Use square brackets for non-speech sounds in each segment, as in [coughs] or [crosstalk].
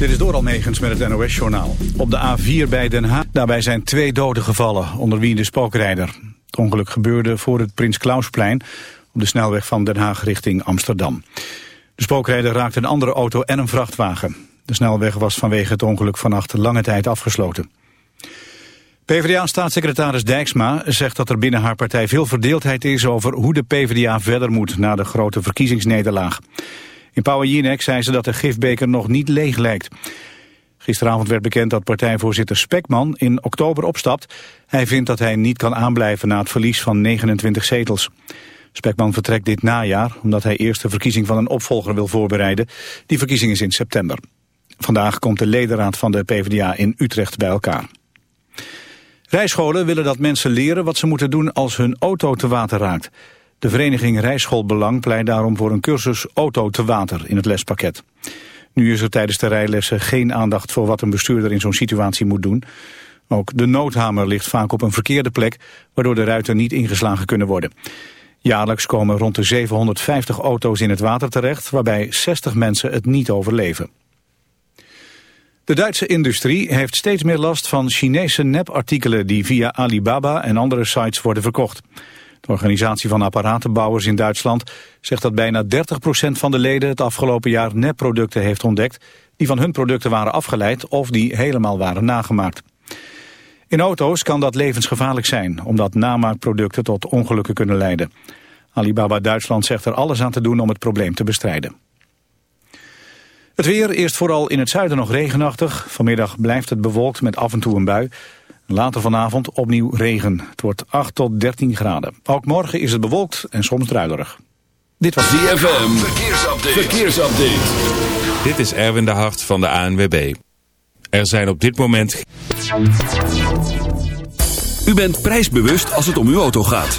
Dit is door Almegens met het NOS-journaal. Op de A4 bij Den Haag. Daarbij zijn twee doden gevallen, onder wie de spookrijder. Het ongeluk gebeurde voor het Prins Klausplein... op de snelweg van Den Haag richting Amsterdam. De spookrijder raakte een andere auto en een vrachtwagen. De snelweg was vanwege het ongeluk vannacht lange tijd afgesloten. PvdA-staatssecretaris Dijksma zegt dat er binnen haar partij veel verdeeldheid is over hoe de PvdA verder moet na de grote verkiezingsnederlaag. In Power Jinek zei ze dat de gifbeker nog niet leeg lijkt. Gisteravond werd bekend dat partijvoorzitter Spekman in oktober opstapt. Hij vindt dat hij niet kan aanblijven na het verlies van 29 zetels. Spekman vertrekt dit najaar omdat hij eerst de verkiezing van een opvolger wil voorbereiden. Die verkiezing is in september. Vandaag komt de ledenraad van de PvdA in Utrecht bij elkaar. Rijscholen willen dat mensen leren wat ze moeten doen als hun auto te water raakt. De vereniging Rijschoolbelang pleit daarom voor een cursus auto te water in het lespakket. Nu is er tijdens de rijlessen geen aandacht voor wat een bestuurder in zo'n situatie moet doen. Ook de noodhamer ligt vaak op een verkeerde plek, waardoor de ruiten niet ingeslagen kunnen worden. Jaarlijks komen rond de 750 auto's in het water terecht, waarbij 60 mensen het niet overleven. De Duitse industrie heeft steeds meer last van Chinese nepartikelen die via Alibaba en andere sites worden verkocht. De organisatie van apparatenbouwers in Duitsland zegt dat bijna 30% van de leden het afgelopen jaar nepproducten heeft ontdekt die van hun producten waren afgeleid of die helemaal waren nagemaakt. In auto's kan dat levensgevaarlijk zijn, omdat namaakproducten tot ongelukken kunnen leiden. Alibaba Duitsland zegt er alles aan te doen om het probleem te bestrijden. Het weer, eerst vooral in het zuiden nog regenachtig. Vanmiddag blijft het bewolkt met af en toe een bui. Later vanavond opnieuw regen. Het wordt 8 tot 13 graden. Ook morgen is het bewolkt en soms druilerig. Dit was DFM. Verkeersupdate. Verkeersupdate. Dit is Erwin de Hart van de ANWB. Er zijn op dit moment... U bent prijsbewust als het om uw auto gaat.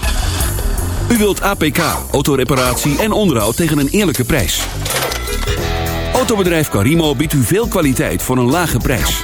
U wilt APK, autoreparatie en onderhoud tegen een eerlijke prijs. Autobedrijf Carimo biedt u veel kwaliteit voor een lage prijs.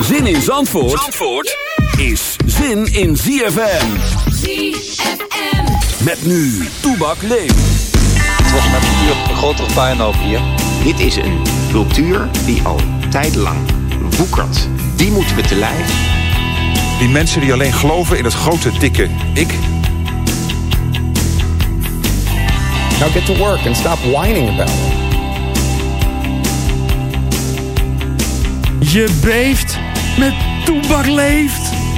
Zin in Zandvoort, Zandvoort is zin in ZFM. ZFM. Met nu, Toebak leeft. Het was met een grotere puinhoop hier. Dit is een cultuur die al tijdenlang woekert. Die moeten we te lijf. Die mensen die alleen geloven in het grote, dikke ik. Now get to work and stop whining about it. Je beeft met Toebak leeft.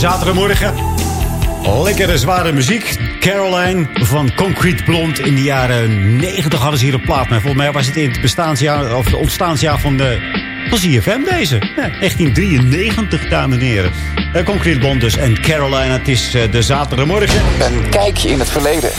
Zaterdagmorgen. Lekkere zware muziek. Caroline van Concrete Blond. In de jaren 90 hadden ze hier een plaat. Maar volgens mij was het in het bestaansjaar, of het ontstaansjaar van de van ZFM deze. Ja, 1993, dames en heren. Uh, Concrete Blond dus. En Caroline, het is uh, de zaterdagmorgen. Een kijkje in het verleden.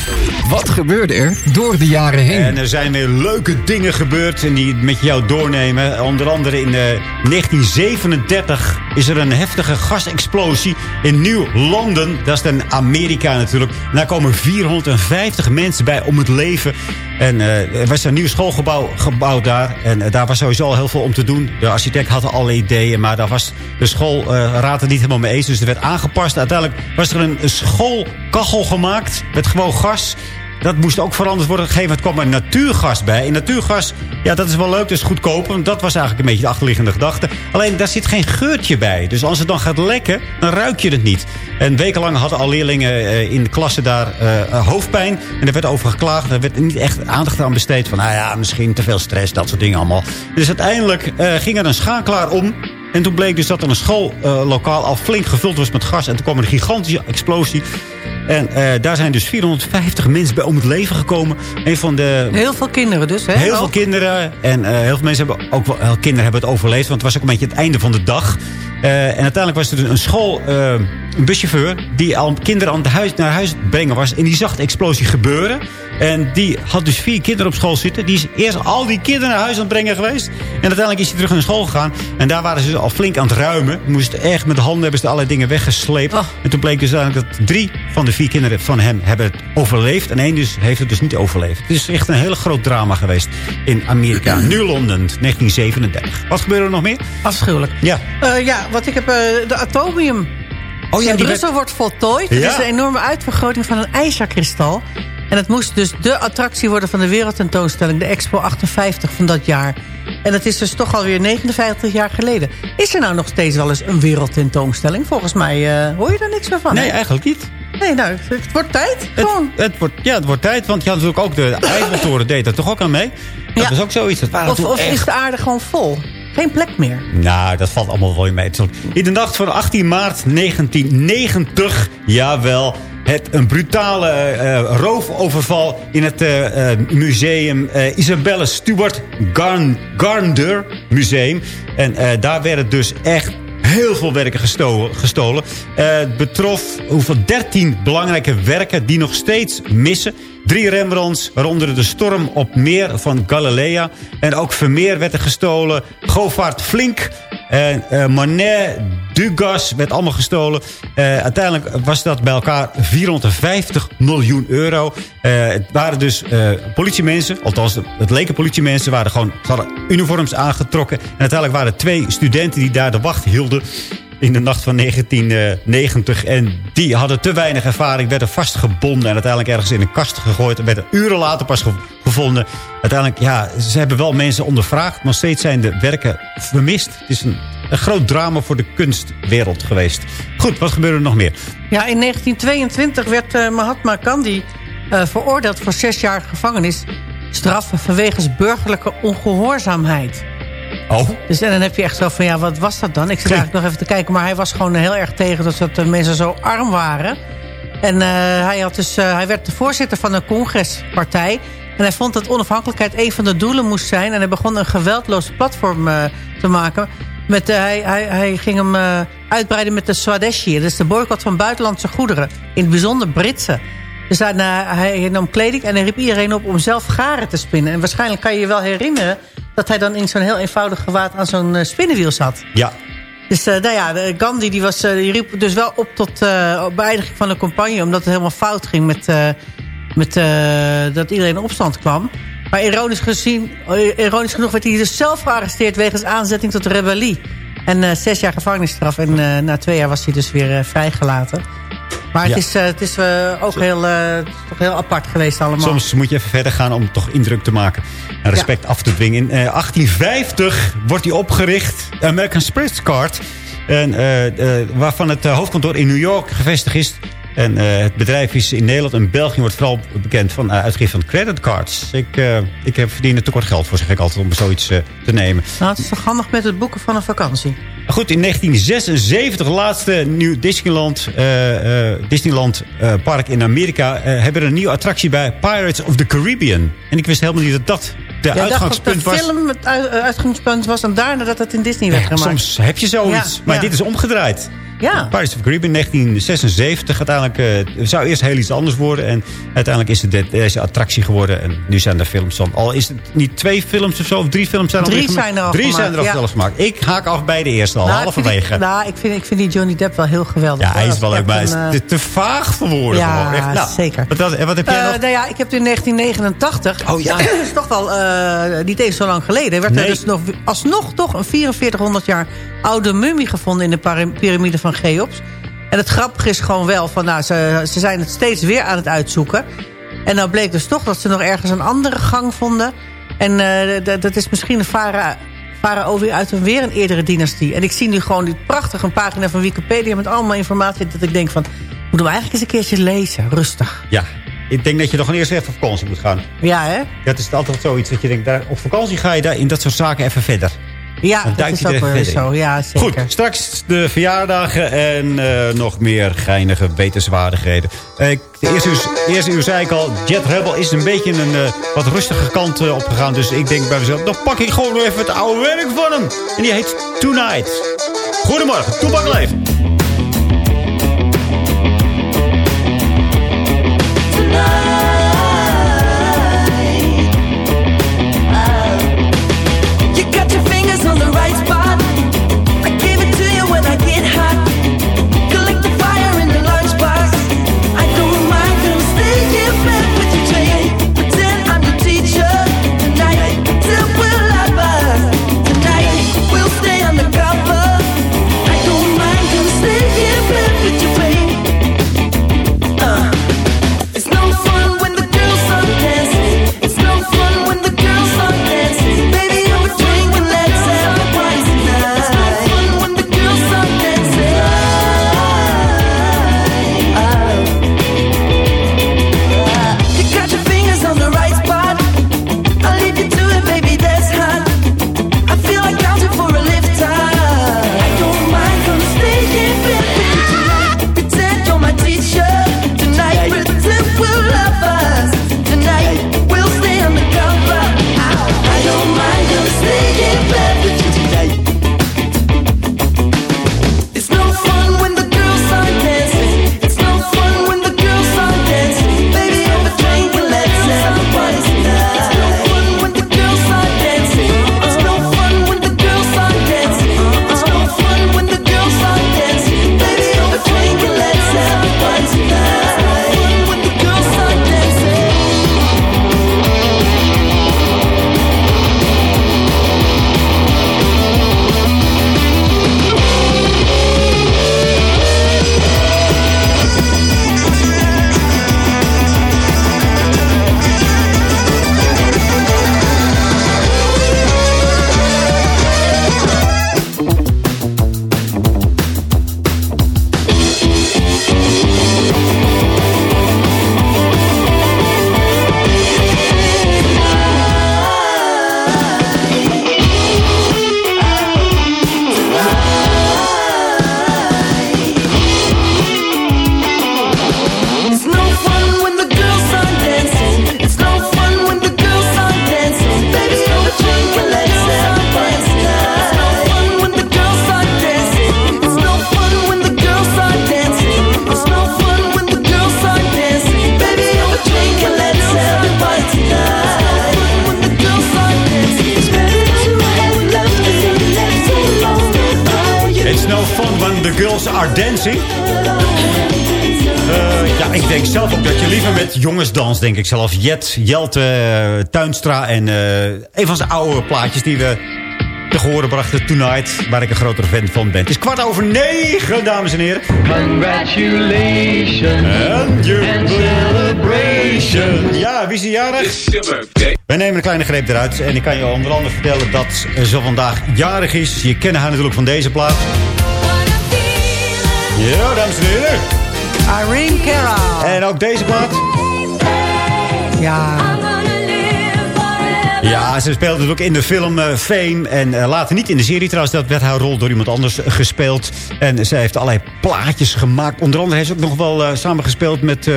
Wat gebeurde er door de jaren heen? En er zijn weer leuke dingen gebeurd en die met jou doornemen. Onder andere in uh, 1937 is er een heftige gasexplosie in Nieuw-Londen. Dat is dan Amerika natuurlijk. En daar komen 450 mensen bij om het leven. En uh, er was een nieuw schoolgebouw gebouwd daar. En uh, daar was sowieso al heel veel om te doen. De architect had alle ideeën, maar daar was de schoolraad uh, niet helemaal mee eens. Dus er werd aangepast. Uiteindelijk was er een schoolkachel gemaakt met gewoon gas. Dat moest ook veranderd worden. Gegeven moment kwam er natuurgas bij. En natuurgas, ja, dat is wel leuk, dat is goedkoop. Want dat was eigenlijk een beetje de achterliggende gedachte. Alleen, daar zit geen geurtje bij. Dus als het dan gaat lekken, dan ruik je het niet. En wekenlang hadden al leerlingen uh, in de klasse daar uh, hoofdpijn. En er werd over geklaagd. Er werd niet echt aandacht aan besteed. Van, nou ja, misschien te veel stress, dat soort dingen allemaal. Dus uiteindelijk uh, ging er een schakelaar om. En toen bleek dus dat er een schoollokaal al flink gevuld was met gas. En toen kwam er een gigantische explosie. En uh, daar zijn dus 450 mensen bij om het leven gekomen. Een van de... Heel veel kinderen dus, hè? Heel veel kinderen. En uh, heel veel mensen hebben ook wel... Kinderen hebben het overleefd, want het was ook een beetje het einde van de dag. Uh, en uiteindelijk was er dus een school... een buschauffeur die al kinderen aan huis, naar huis brengen was. En die zag de explosie gebeuren. En die had dus vier kinderen op school zitten. Die is eerst al die kinderen naar huis aan het brengen geweest. En uiteindelijk is hij terug naar school gegaan. En daar waren ze al flink aan het ruimen. Moesten echt met de handen hebben ze allerlei dingen weggesleept. Oh. En toen bleek dus dat drie van de vier kinderen van hem hebben het overleefd. En één dus heeft het dus niet overleefd. Het is echt een heel groot drama geweest in Amerika. Nu Londen, 1937. Wat gebeurde er nog meer? Afschuwelijk. Ja. Uh, ja, wat ik heb, uh, de atomium. Oh ja, in Brussel werd... wordt voltooid. Ja. Het is een enorme uitvergroting van een ijzerkristal. En het moest dus de attractie worden van de wereldtentoonstelling. De Expo 58 van dat jaar. En dat is dus toch alweer 59 jaar geleden. Is er nou nog steeds wel eens een wereldtentoonstelling? Volgens mij uh, hoor je daar niks meer van. Nee, hè? eigenlijk niet. Nee, nou, het wordt tijd. Gewoon. Het, het, wordt, ja, het wordt tijd. Want je had natuurlijk ook de [coughs] Eiffeltoren deed er toch ook aan mee. Dat ja. is ook zoiets. Dat of of echt... is de aarde gewoon vol? Geen plek meer. Nou, dat valt allemaal wel mee. In de nacht van 18 maart 1990, jawel, het, een brutale uh, roofoverval in het uh, museum uh, Isabelle Stuart Garn, Garnder Museum. En daar werden dus echt heel veel werken gestolen. gestolen. het betrof hoeveel 13 belangrijke werken die nog steeds missen. Drie Rembrandts, waaronder de storm op meer van Galilea. En ook Vermeer werd er gestolen. Govaart Flink en uh, Monet, Dugas werd allemaal gestolen. Uh, uiteindelijk was dat bij elkaar 450 miljoen euro. Uh, het waren dus politiemensen, althans het leken politiemensen. Waren gewoon, hadden uniforms aangetrokken. En uiteindelijk waren twee studenten die daar de wacht hielden in de nacht van 1990. En die hadden te weinig ervaring, werden vastgebonden... en uiteindelijk ergens in een kast gegooid... en werden uren later pas gevonden. Uiteindelijk, ja, ze hebben wel mensen ondervraagd... maar steeds zijn de werken vermist. Het is een, een groot drama voor de kunstwereld geweest. Goed, wat gebeurde er nog meer? Ja, in 1922 werd uh, Mahatma Gandhi uh, veroordeeld voor zes jaar gevangenis... straffen vanwege burgerlijke ongehoorzaamheid. Oh. Dus en dan heb je echt zo van, ja, wat was dat dan? Ik zit eigenlijk nog even te kijken, maar hij was gewoon heel erg tegen... dat, dat de mensen zo arm waren. En uh, hij, had dus, uh, hij werd de voorzitter van een congrespartij... en hij vond dat onafhankelijkheid een van de doelen moest zijn... en hij begon een geweldloos platform uh, te maken... Met, hij, hij, hij ging hem uitbreiden met de Swadeshi. Dat is de boycott van buitenlandse goederen. In het bijzonder Britse. Dus hij, hij nam kleding en hij riep iedereen op om zelf garen te spinnen. En waarschijnlijk kan je je wel herinneren... dat hij dan in zo'n heel eenvoudig gewaad aan zo'n uh, spinnenwiel zat. Ja. Dus uh, nou ja, Gandhi die was, uh, die riep dus wel op tot beëindiging van de campagne... omdat het helemaal fout ging met, met dat iedereen in opstand kwam. Maar ironisch, gezien, ironisch genoeg werd hij dus zelf gearresteerd... wegens aanzetting tot rebellie. En zes jaar gevangenisstraf. En na twee jaar was hij dus weer vrijgelaten. Maar het is, uh, het is uh, ook heel, uh, toch heel apart geweest allemaal. Soms moet je even verder gaan om toch indruk te maken. En respect ja. af te dwingen. In 1850 wordt hij opgericht. American Express Card. En, waarvan het hoofdkantoor in New York gevestigd is. En eh, het bedrijf is in Nederland en België wordt vooral bekend van uh, uitgeven van creditcards. Ik, uh, ik heb verdiend tekort geld voor, zeg ik altijd, om zoiets te nemen. Nou, het is toch handig met het boeken van een vakantie. Goed, in 1976, laatste nieuw Disneyland, Disneyland park in Amerika... hebben we een nieuwe attractie bij Pirates of the Caribbean. En ik wist helemaal niet dat dat de ja, uitgangspunt dat de was. film het uitgangspunt was en daarna dat het in Disney werd ja, gemaakt. Soms heb je zoiets, Ja, maar dit is omgedraaid. Ja. Pirates of the Caribbean 1976. Uiteindelijk eh, het zou eerst heel iets anders worden. En uiteindelijk is het deze attractie geworden. En nu zijn er films van. Al is het niet twee films of zo, of drie films zijn al Drie zijn er al Drie gemaakt, zijn er al ja. zelfs gemaakt. Ik haak af bij de eerste al, Nou, ik halverwege. die- nou, ik vind, ik vind die Johnny Depp wel heel geweldig. ja, hij is wel leuk, maar hij is een, te, vaag voor woorden. ja, gewoon. Echt, nou, zeker. Wat, wat, wat heb jij eh, nog? nou ja, ik heb het in 1989. Oh ja. dat is toch wel eh, niet eens zo lang geleden. Werd Nee. er dus nog, alsnog toch een 4400 jaar oude mummie gevonden... in de piramide van Cheops. En het grappige is gewoon wel... Van, nou, ze, ze zijn het steeds weer aan het uitzoeken. En nou bleek dus toch dat ze nog ergens een andere gang vonden. En eh, dat is misschien een fara- farao weer uit een weer een eerdere dynastie. En ik zie nu gewoon die prachtige pagina van Wikipedia... met allemaal informatie dat ik denk van... moeten we eigenlijk eens een keertje lezen, rustig. Ja, ik denk dat je nog eerst even op vakantie moet gaan. Ja, hè? Dat is altijd zoiets dat je denkt, daar, op vakantie ga je daar in dat soort zaken even verder. Ja, Dan dat is je ook zo. Ja, zeker. Goed, straks de verjaardagen en eh, nog meer geinige wetenswaardigheden. Eh, ik- de eerste uur, eerste uur zei ik al, Jet Rebel is een beetje een eh, wat rustige kant eh, opgegaan. Dus ik denk bij mezelf, dan pak ik gewoon even het oude werk van hem. En die heet Tonight. Goedemorgen, Toepak leeft. You denk ik zelf. Jet, Jelte, eh, Tuinstra en eh, een van zijn oude plaatjes die we te horen brachten, Tonight, waar ik een grotere fan van ben. Het is kwart over negen, dames en heren. Congratulations And your and celebration. Ja, wie is die jarig? Wij nemen een kleine greep eruit en ik kan je onder andere vertellen dat ze vandaag jarig is. Je kent haar natuurlijk van deze plaat. Ja, dames en heren. Irene Cara. En ook deze plaat. Ja. Ja, ze speelde natuurlijk in de film eh, Fame. En eh, later niet in de serie trouwens. Dat werd haar rol door iemand anders eh, gespeeld. En ze heeft allerlei plaatjes gemaakt. Onder andere heeft ze ook nog wel eh, samengespeeld met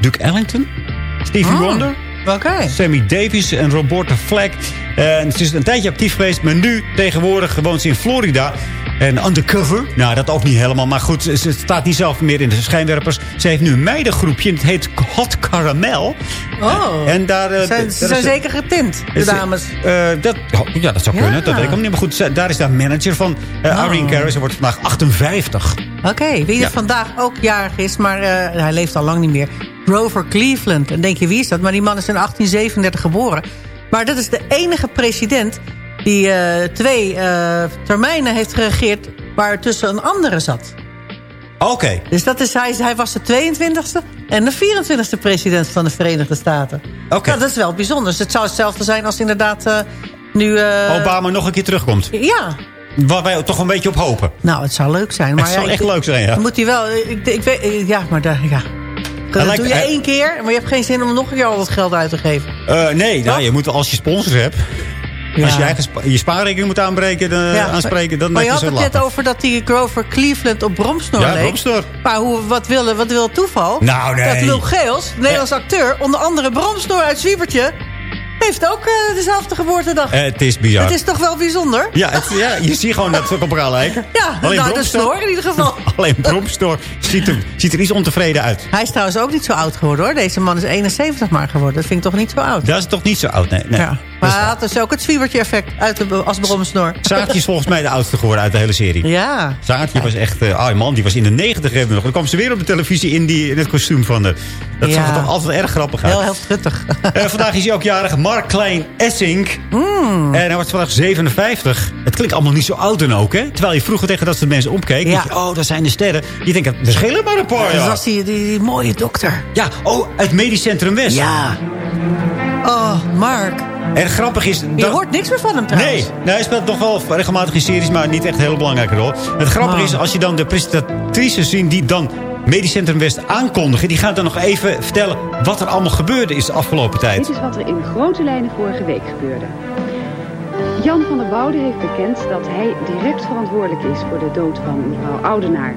Duke Ellington. Stevie Oh, Wonder. Sammy Davis en Roberta Flack. En ze is een tijdje actief geweest. Maar nu tegenwoordig woont ze in Florida. En undercover. Nou, dat ook niet helemaal. Maar goed, ze staat niet zelf meer in de schijnwerpers. Ze heeft nu een meidengroepje. Het heet Hot Caramel. Oh. En daar... eh, Zijn, daar ze zijn ze- zeker getint, de dames. eh, dat, oh, ja, dat zou kunnen. Ja. Dat weet ik ook niet. Maar goed, ze- daar is daar manager van. Uh. Irene Cara. Ze wordt vandaag 58. Oké, wie er vandaag ook jarig is, maar hij leeft al lang niet meer. Grover Cleveland. En denk je, wie is dat? Maar die man is in 1837 geboren. Maar dat is de enige president die eh, twee eh, termijnen heeft geregeerd... waar tussen een andere zat. Oké. Dus dat is, hij, hij was de 22e en de 24e president van de Verenigde Staten. Oké. Nou, dat is wel bijzonder. Dus het zou hetzelfde zijn als inderdaad eh, nu... Obama nog een keer terugkomt. Ja, Waar wij toch een beetje op hopen. nou, het zou leuk zijn. Maar Het zou ja, echt ik- leuk zijn, ja. Dan moet hij wel... Ik, ik weet, ja, maar daar, ja. Dat lijkt- doe je één keer, maar je hebt geen zin om nog een keer al dat geld uit te geven. Nee, nou, je moet als je sponsors hebt. Ja. Als je je eigen spa- je spaarrekening moet aanbreken, dan, Ja, aanspreken, dan maar je je had het net over dat die Grover Cleveland op Bromsnor Ja, leek. Bromsnor. Maar hoe, wat, wil, wat wil het toeval? Nou, nee. Dat Lul Geels, Nederlands acteur, onder andere Bromsnor uit Zwiebertje... heeft ook eh, dezelfde geboortedag. Eh, het is bizar. Het is toch wel bijzonder? Ja, het, ja, je ziet gewoon dat ze ook op elkaar lijken. [laughs] Ja, nou, de Bromstor- snor in ieder geval. [laughs] Alleen Bromstor ziet er, ziet er iets ontevreden uit. Hij is trouwens ook niet zo oud geworden hoor. Deze man is 71 maar geworden. Dat vind ik toch niet zo oud? Dat is toch niet zo oud, nee. nee. Ja. Maar hij had dus ook het zwiebertje effect uit de, als bromsnor. Saartje is volgens mij de oudste geworden uit de hele serie. Ja. Saartje was echt... eh ah man, die was in de negentig nog. Dan kwam ze weer op de televisie in, die, in het kostuum van de... Dat Ja. zag er toch altijd erg grappig uit. Heel, heel truttig. [laughs] Eh, vandaag is hij ook jarig. Mark Klein Essink. Hmm. En hij wordt vandaag 57. Het klinkt allemaal niet zo oud dan ook, hè? Terwijl je vroeger tegen dat soort mensen opkeek. Ja. je, oh, dat zijn de sterren. Je denkt, er schelen maar een paar Dat jaar. was die, die, die mooie dokter. Ja, oh, uit Medisch Centrum West. Ja. Oh, Mark. En grappig is... Je hoort niks meer van hem trouwens. Nee, nee, hij speelt nog wel regelmatig in series, maar niet echt een hele belangrijke rol. Het grappige Oh. is, als je dan de presentatrices ziet die dan Medisch Centrum West aankondigen... die gaan dan nog even vertellen wat er allemaal gebeurde is de afgelopen tijd. Dit is wat er in grote lijnen vorige week gebeurde. Jan van der Woude heeft bekend dat hij direct verantwoordelijk is voor de dood van mevrouw Oudenaar.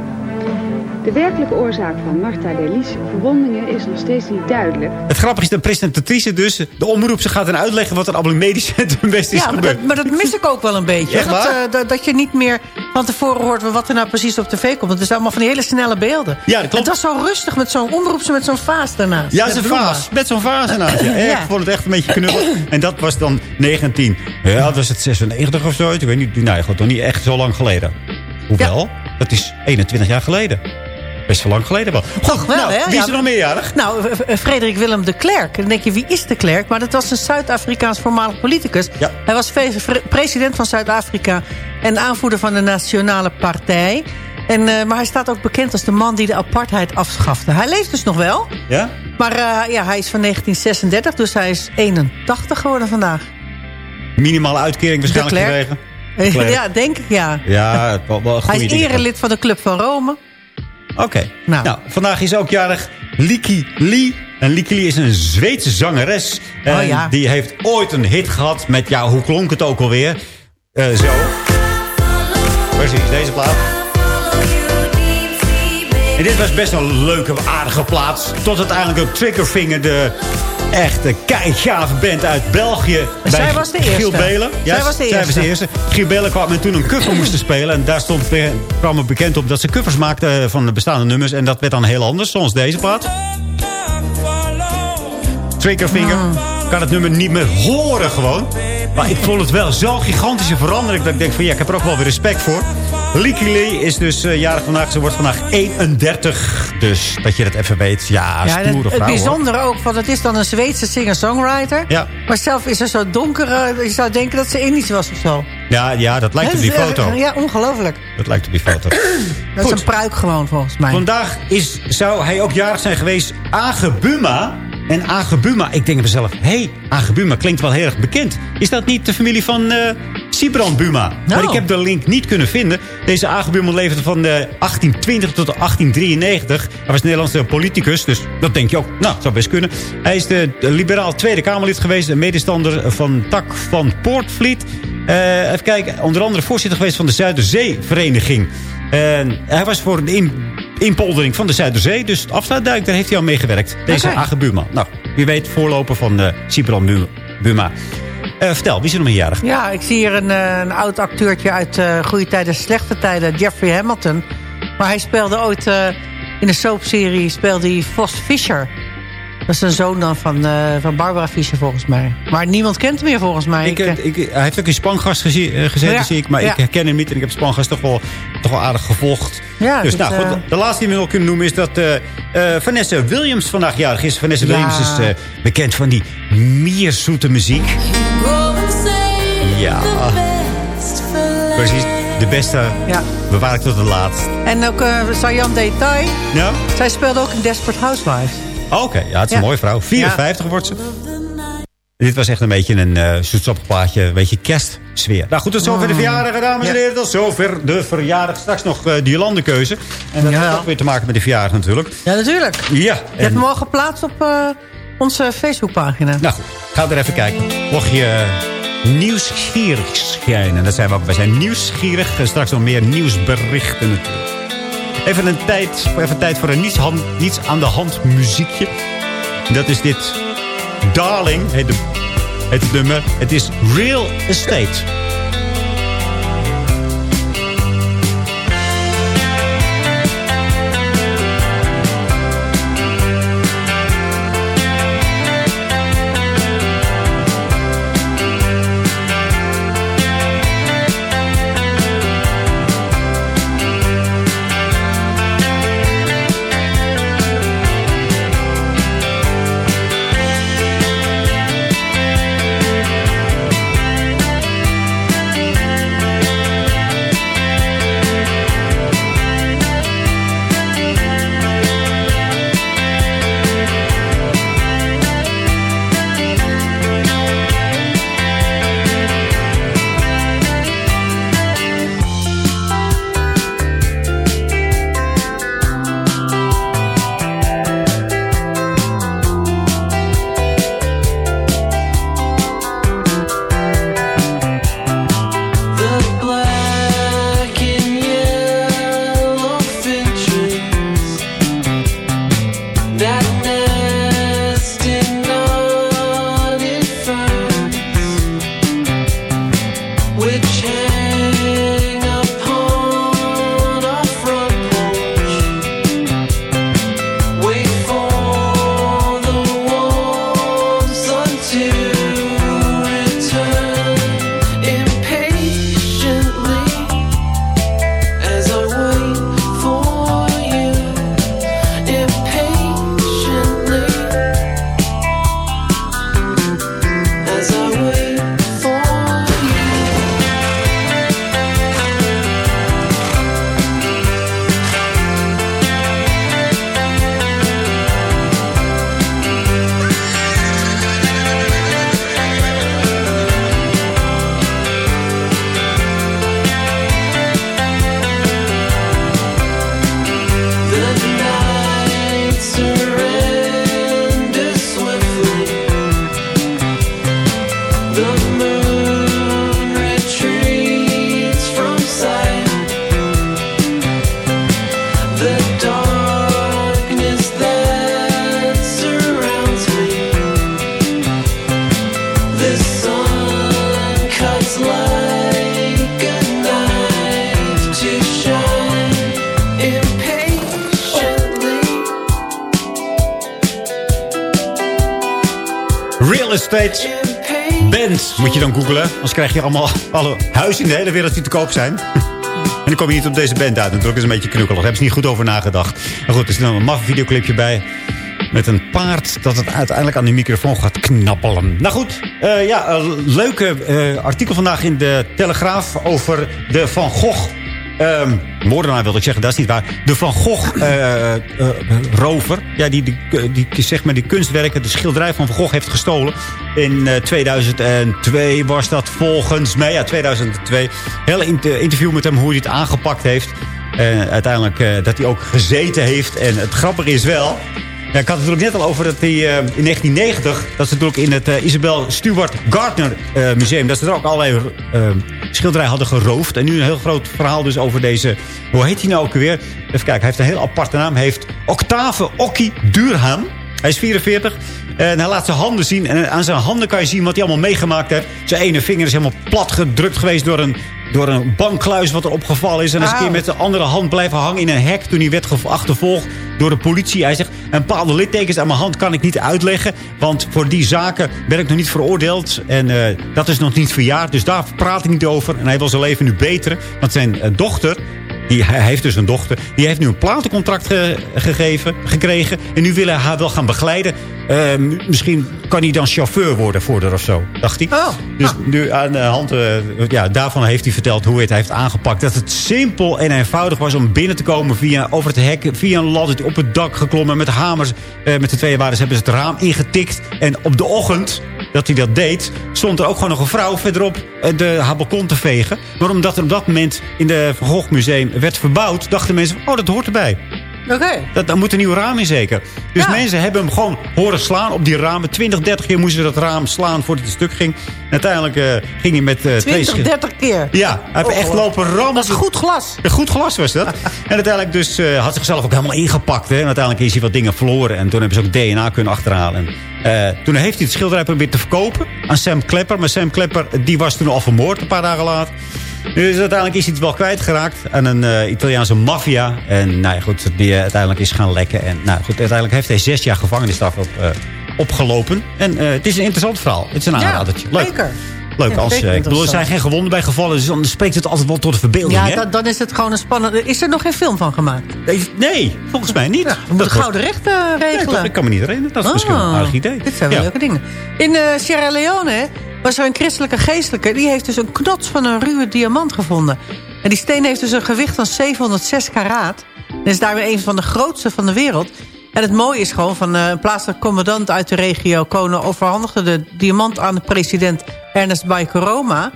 De werkelijke oorzaak van Marta Delis verwondingen is nog steeds niet duidelijk. Het grappige is, de presentatrice dus, de omroep, ze gaat dan uitleggen wat er allemaal in Medisch Centrum West is Ja, maar gebeurd. dat, maar dat mis ik ook wel een beetje. Echt dat, waar? eh, dat, dat je niet meer van tevoren hoort wat er nou precies op tv komt. Het is allemaal van die hele snelle beelden. Ja, dat klopt. Was zo rustig met zo'n omroep, met zo'n vaas daarnaast. Ja, bloemen. vaas. Met zo'n vaas ernaast. [coughs] Ja. Ja. Ik vond het echt een beetje knubbel. En dat was dan 19. Ja, dat was het 96 of zo. Ik weet niet. Nee, goed, nog niet echt zo lang geleden. Hoewel, dat is 21 jaar geleden. Best wel lang geleden wel. Toch wel, nou, hè? wie is Ja, er nog meerjarig? Nou, v- v- Frederik Willem de Klerk. Dan denk je, wie is de Klerk? Maar dat was een Zuid-Afrikaans voormalig politicus. Ja. Hij was president van Zuid-Afrika en aanvoerder van de Nationale Partij. En, eh, maar hij staat ook bekend als de man die de apartheid afschafte. Hij leeft dus nog wel. Ja? Maar eh, ja, hij is van 1936, dus hij is 81 geworden vandaag. Minimale uitkering waarschijnlijk Klerk. gekregen. De Klerk. [laughs] ja, denk ik, ja. Ja, wel, wel Hij is erelid van de Club van Rome. Oké. Nou. Nou. vandaag is ook jarig Liki Lee. En Liki Lee is een Zweedse zangeres. En Oh, ja. Die heeft ooit een hit gehad met, ja, hoe klonk het ook alweer? Eh, zo. Precies, deze plaat. En dit was best een leuke, aardige plaats. Tot uiteindelijk ook Triggerfinger, de echte keigave band uit België. Zij was de eerste. Giel Belen. Zij was de Zij was de eerste. eerste. Giel Belen kwam en toen een cover moesten spelen. En daar stond, kwam het bekend op dat ze covers maakten van de bestaande nummers. En dat werd dan heel anders, zoals deze plaat. Triggerfinger. Kan het nummer niet meer horen gewoon. Maar ik vond het wel zo'n gigantische verandering. Dat ik denk van ja, ik heb er ook wel weer respect voor. Leaky Lee is dus eh, jarig vandaag. Ze wordt vandaag 31. Dus dat je dat even weet. Ja, Ja, stoere het, het vrouw hoor. bijzondere ook, want het is dan een Zweedse singer-songwriter. Ja. Maar zelf is ze zo donker, eh, je zou denken dat ze Indisch was of zo. Ja, ja, dat lijkt op die Hè, foto. Ja, ongelooflijk. Dat lijkt op die foto. [clears throat] Dat is een pruik gewoon, volgens mij. Vandaag is, zou hij ook jarig zijn geweest. Agebuma. En Agebuma, ik denk mezelf... Hé, hey, Agebuma klinkt wel heel erg bekend. Is dat niet de familie van eh Sibrand Buma. Maar ik heb de link niet kunnen vinden. Deze Agenbuurman leefde van eh, 1820 tot 1893. Hij was Nederlandse politicus, dus dat denk je ook. Nou, zou best kunnen. Hij is de, de liberaal Tweede Kamerlid geweest. Een medestander van Tak van Poortvliet. Eh, even kijken, onder andere voorzitter geweest van de Zuiderzeevereniging. En hij was voor de in, inpoldering van de Zuiderzee. Dus het afsluitduik, daar heeft hij al meegewerkt. Deze Buma. Nou, wie weet voorloper van uh, Buma. Eh, vertel, wie is er nog meerjarig? Ja, ik zie hier een, eh, een oud acteurtje uit eh, goede tijden, slechte tijden. Jeffrey Hamilton. Maar hij speelde ooit in de soapserie speelde hij Vos Fisher. Dat is een zoon dan van, van Barbara Fischer volgens mij. Maar niemand kent hem meer volgens mij. Ik, Ik, ik, hij heeft ook in Spangast geze- eh, gezeten, Ja, zie ik. Maar ja. ik herken hem niet. En ik heb Spangast toch wel, toch wel aardig gevolgd. Ja, dus nou, goed, de laatste die we nog kunnen noemen is dat Vanessa Williams vandaag jarig is. Vanessa. Williams is bekend van die mierzoete muziek. Ja, precies. De beste Ja. bewaar ik tot het laatst. En ook uh, Sayan Detail. Ja? Zij speelde ook in Desperate Housewives. Oh, Oké, ja, het is Ja. een mooie vrouw. 54 wordt ze. Dit was echt een beetje een uh. Een beetje kerstsfeer. Nou goed, tot zover de verjaardag, dames en heren. Tot zover de verjaardag. Straks nog uh, die landenkeuze. En dat Ja. heeft ook weer te maken met de verjaardag natuurlijk. Ja, natuurlijk. Ja. Je hebt hem al geplaatst op uh, onze Facebookpagina. Nou goed, ga er even kijken. Mocht je uh, nieuwsgierig zijn. En dat zijn we zijn nieuwsgierig. En straks nog meer nieuwsberichten natuurlijk. Even een tijd, even tijd voor een niets, aan de hand muziekje. Dat is dit Darling, heet het nummer. Het is Real Estate. Krijg je allemaal alle huizen in de hele wereld die te koop zijn. En dan kom je niet op deze band uit. Natuurlijk is een beetje knukkelig. Daar hebben ze niet goed over nagedacht. Maar goed, er is dan een maf videoclipje bij. Met een paard dat het uiteindelijk aan de microfoon gaat knappelen. Nou goed, uh, ja, leuke uh, artikel vandaag in de Telegraaf over de Van Gogh ehm, moordenaar wilde ik zeggen, dat is niet waar. De Van Gogh eh, eh. Ja, die, die, die, zeg maar die kunstwerken, de schilderij van Van Gogh heeft gestolen. In eh, 2002 was dat volgens mij. Ja, 2002. Hele inter- interview met hem hoe hij het aangepakt heeft. En uiteindelijk eh, dat hij ook gezeten heeft. En het grappige is wel... Ja, ik had het natuurlijk net al over dat hij eh, in 1990... dat ze natuurlijk in het eh, Isabel Stewart Gardner eh, Museum... dat ze er ook allerlei eh, schilderijen hadden geroofd. En nu een heel groot verhaal dus over deze... Hoe heet hij nou ook weer? Even kijken, hij heeft een heel aparte naam. Hij heeft Octave Okki Durham. Hij is 44. En hij laat zijn handen zien. En aan zijn handen kan je zien wat hij allemaal meegemaakt heeft. Zijn ene vinger is helemaal plat gedrukt geweest door een, door een bankkluis wat er opgevallen is. En hij is een keer met de andere hand blijven hangen in een hek toen hij werd achtervolgd door de politie. Hij zegt, een bepaalde littekens aan mijn hand kan ik niet uitleggen. Want voor die zaken ben ik nog niet veroordeeld. En eh, dat is nog niet verjaard. Dus daar praat ik niet over. En hij wil zijn leven nu beteren. Want zijn eh, dochter, die, hij heeft dus een dochter. Die heeft nu een platencontract ge- gegeven, gekregen. En nu wil hij haar wel gaan begeleiden. Eh, m- misschien kan hij dan chauffeur worden voor haar of zo, dacht hij. Dus nu aan de hand eh, ja, daarvan heeft hij verteld hoe hij het heeft aangepakt. Dat het simpel en eenvoudig was om binnen te komen via, over het hek. Via een ladder op het dak geklommen met hamers. Eh, met de twee waardes hebben ze het raam ingetikt. En op de ochtend dat hij dat deed, stond er ook gewoon nog een vrouw verderop eh, de, haar balkon te vegen. Maar omdat er op dat moment in de Van Gogh Museum werd verbouwd, dachten mensen, oh dat hoort erbij. Oké. Dat, daar moet een nieuw raam in zeker. Dus mensen hebben hem gewoon horen slaan op die ramen. 20, 30 keer moesten ze dat raam slaan voordat het stuk ging. En uiteindelijk eh, ging hij met twee... 20, schi- 30 keer. Ja, hij heeft echt lopen rammen. Dat is goed glas. Goed glas was dat. [laughs] en uiteindelijk dus eh, had zichzelf ook helemaal ingepakt. Hè. En uiteindelijk is hij wat dingen verloren. En toen hebben ze ook DNA kunnen achterhalen. En, eh, toen heeft hij het schilderij proberen te verkopen aan Sam Klepper. Maar Sam Klepper die was toen al vermoord een paar dagen later. Dus uiteindelijk is hij het wel kwijtgeraakt aan een eh, Italiaanse maffia. En nou ja, goed, die eh, uiteindelijk is gaan lekken. En nou goed, uiteindelijk heeft hij zes jaar gevangenisstraf op, opgelopen. En het is een interessant verhaal. Het is een Ja, aanradertje. Leuk. zeker. Leuk Ja, als, eh, ik bedoel, er zijn geen gewonden bij gevallen. Dus dan spreekt het altijd wel tot de verbeelding. Ja, dan, dan is het gewoon een spannende... Is er nog geen film van gemaakt? Nee, nee volgens mij niet. we moeten gouden rechten regelen. ik kan me niet herinneren. Dat is misschien een Ah, aardig idee. Dit zijn wel Ja. leuke dingen. In eh, Sierra Leone was er een christelijke geestelijke... die heeft dus een knots van een ruwe diamant gevonden. En die steen heeft dus een gewicht van 706 karaat. En is daarmee een van de grootste van de wereld. En het mooie is gewoon van eh, een plaatselijke commandant uit de regio... Kono overhandigde de diamant aan de president Ernest Bai Koroma...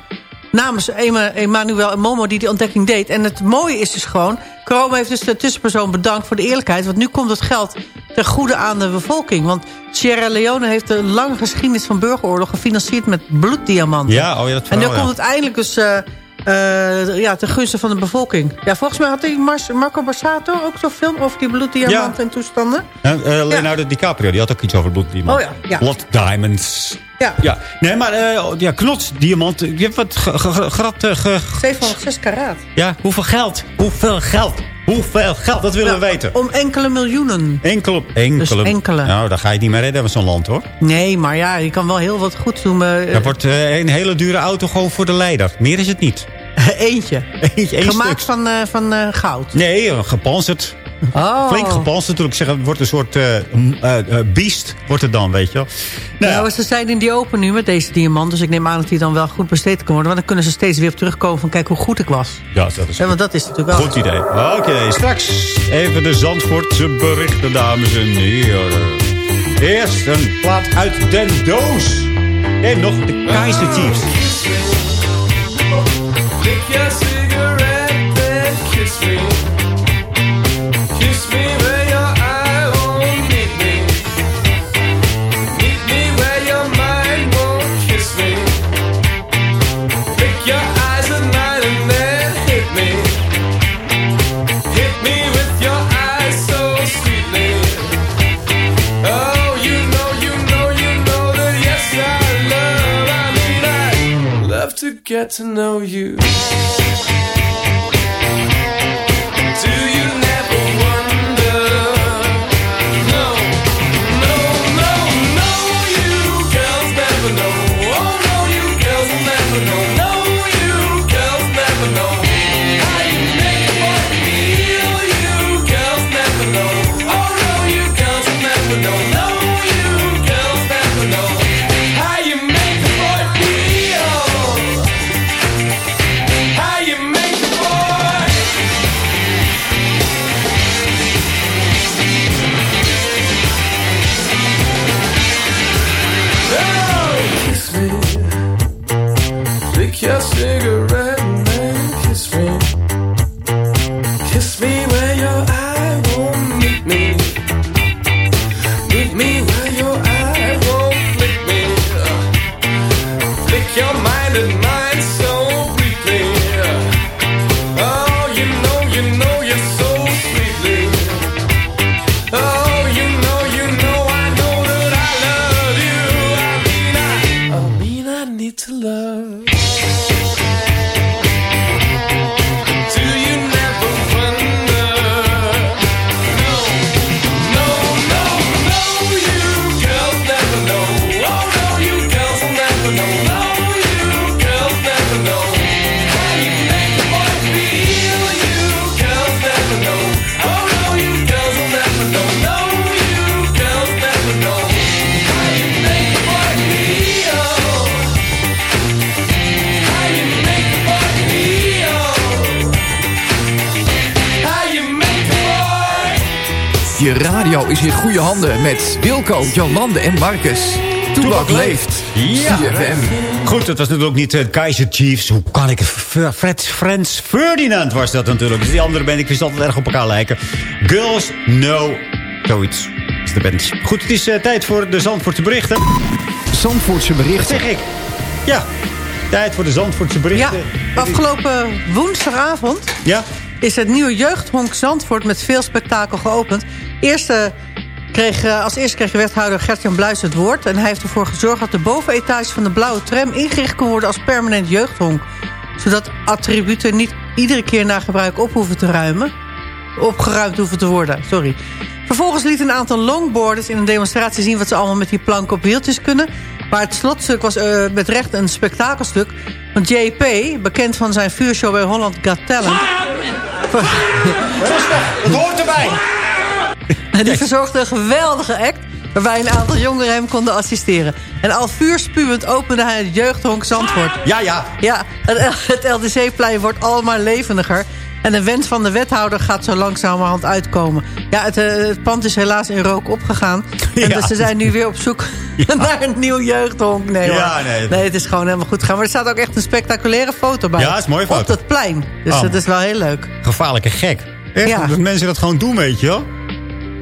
namens Emmanuel Momo die die ontdekking deed. En het mooie is dus gewoon... Koroma heeft dus de tussenpersoon bedankt voor de eerlijkheid... want nu komt het geld ten goede aan de bevolking. Want Sierra Leone heeft een lange geschiedenis van burgeroorlog... gefinancierd met bloeddiamanten. Ja, oh ja, dat En nu komt het eindelijk dus... eh, eh, ja, ten gunste van de bevolking. Ja, volgens mij had die Mars- Marco Borsato ook zo'n film over die bloeddiamanten en toestanden. Ja, eh, Leonardo DiCaprio, die had ook iets over bloed. Die man. Oh ja, ja. Blood Diamonds. Ja. Ja, nee, maar eh, ja, knots, diamant. Je hebt wat grat... eh, ge- 706 karaat. ja, hoeveel geld? Hoeveel geld? Hoeveel geld? Dat willen we weten. Om enkele miljoenen. Enkel, enkele. Dus enkele. Nou, dan ga je het niet meer redden met zo'n land, hoor. Nee, maar ja, je kan wel heel wat goed doen. eh, Er wordt eh, een hele dure auto gewoon voor de leider. Meer is het niet. [laughs] Eentje. Eentje, Gemaakt stuk. van, eh, van goud. Nee, gepanzerd. Oh. Flink gepanzerd natuurlijk. Ik zeg, het wordt een soort eh, beest, wordt het dan, weet je wel. Nou, Nou, ze zijn in die open nu met deze diamant. Dus ik neem aan dat die dan wel goed besteed kan worden. Want dan kunnen ze steeds weer op terugkomen van kijk hoe goed ik was. ja, dat is Ja, want dat is natuurlijk wel... Goed idee. Oké, straks even de Zandvoortse berichten, dames en heren. Eerst een plaat uit Den Doos. En nog de Kaiser Chiefs. To get to know radio is in goede handen met Wilco, Jolande en Marcus. Toebak leeft. Ja. CFM. Goed, het was natuurlijk ook niet uh, Kaiser Chiefs. Hoe kan ik... Fred, Frans Ferdinand was dat natuurlijk. Dus die andere band, ik wist altijd erg op elkaar lijken. Girls Know... Zoiets is de band. Goed, het is eh, tijd voor de Zandvoortse berichten. Zandvoortse berichten. zeg ik? Ja, tijd voor de Zandvoortse Ja, berichten. afgelopen woensdagavond Ja? is het nieuwe jeugdhonk Zandvoort met veel spektakel geopend. Eerste kreeg, eh, als eerste kreeg wethouder Gertjan Bluis het woord. En hij heeft ervoor gezorgd dat de bovenetage van de blauwe tram ingericht kon worden als permanent jeugdhonk. Zodat attributen niet iedere keer na gebruik op hoeven te ruimen. Opgeruimd hoeven te worden, sorry. Vervolgens liet een aantal longboarders in een demonstratie zien... wat ze allemaal met die planken op wieltjes kunnen. Maar het slotstuk was eh, met recht een spektakelstuk. Want JP, bekend van zijn vuurshow bij Holland Got Talent... [laughs] Het hoort erbij. [laughs] Die verzorgde een geweldige act... waarbij een aantal jongeren hem konden assisteren. En al vuurspuwend opende hij het jeugdhonk Zandvoort. Ja, ja. Ja, het, LDC-plein wordt allemaal levendiger. En de wens van de wethouder gaat zo langzamerhand uitkomen. Ja, het, eh, het pand is helaas in rook opgegaan. En Ja. dus ze zijn nu weer op zoek [laughs] naar een nieuw jeugdhonk. Nee. Ja, nee. het is gewoon helemaal goed gegaan. Maar er staat ook echt een spectaculaire foto bij. Ja, het is een mooie Op foto. het plein. Dus Oh. dat is wel heel leuk. Gevaarlijke gek. Echt, Ja. dat mensen dat gewoon doen, weet je wel.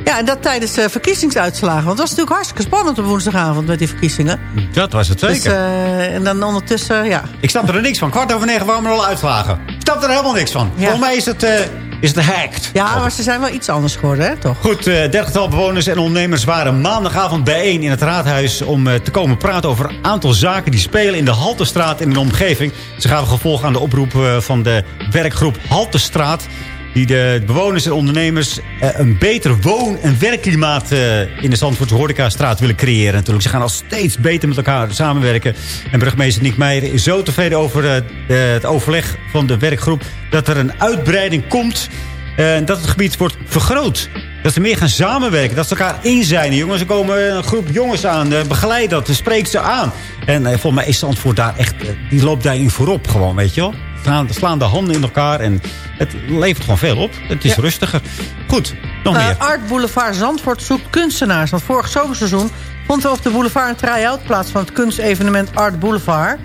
Ja, en dat tijdens de verkiezingsuitslagen. Want het was natuurlijk hartstikke spannend op woensdagavond met die verkiezingen. Dat was het zeker. Dus, eh, en dan ondertussen, ja. Ik snap er niks van. Kwart over negen waren we al uitslagen. Ik snap er helemaal niks van. Volgens mij is het, eh, is het hacked. Ja, maar ze zijn wel iets anders geworden, hè, toch? Goed, eh dertigtal bewoners en ondernemers waren maandagavond bijeen in het raadhuis... om eh, te komen praten over een aantal zaken die spelen in de Haltestraat en de omgeving. Ze gaven gevolg aan de oproep eh, van de werkgroep Haltestraat... die de bewoners en ondernemers eh, een beter woon- en werkklimaat... eh, in de Zandvoortse Horecastraat willen creëren. Natuurlijk. Ze gaan al steeds beter met elkaar samenwerken. En burgemeester Nick Meijer is zo tevreden over eh, het overleg van de werkgroep... dat er een uitbreiding komt... En dat het gebied wordt vergroot. Dat ze meer gaan samenwerken. Dat ze elkaar in zijn. Jongens, er komen een groep jongens aan. Begeleid dat. Spreek ze aan. En volgens mij is Zandvoort daar echt... Die loopt daarin voorop gewoon, weet je wel. Slaan, slaan de handen in elkaar. En het levert gewoon veel op. Het is Ja. rustiger. Goed, nog Eh, meer. Art Boulevard Zandvoort zoekt kunstenaars. Want vorig zomerseizoen vond er op de boulevard een try-out plaats... van het kunstevenement Art Boulevard.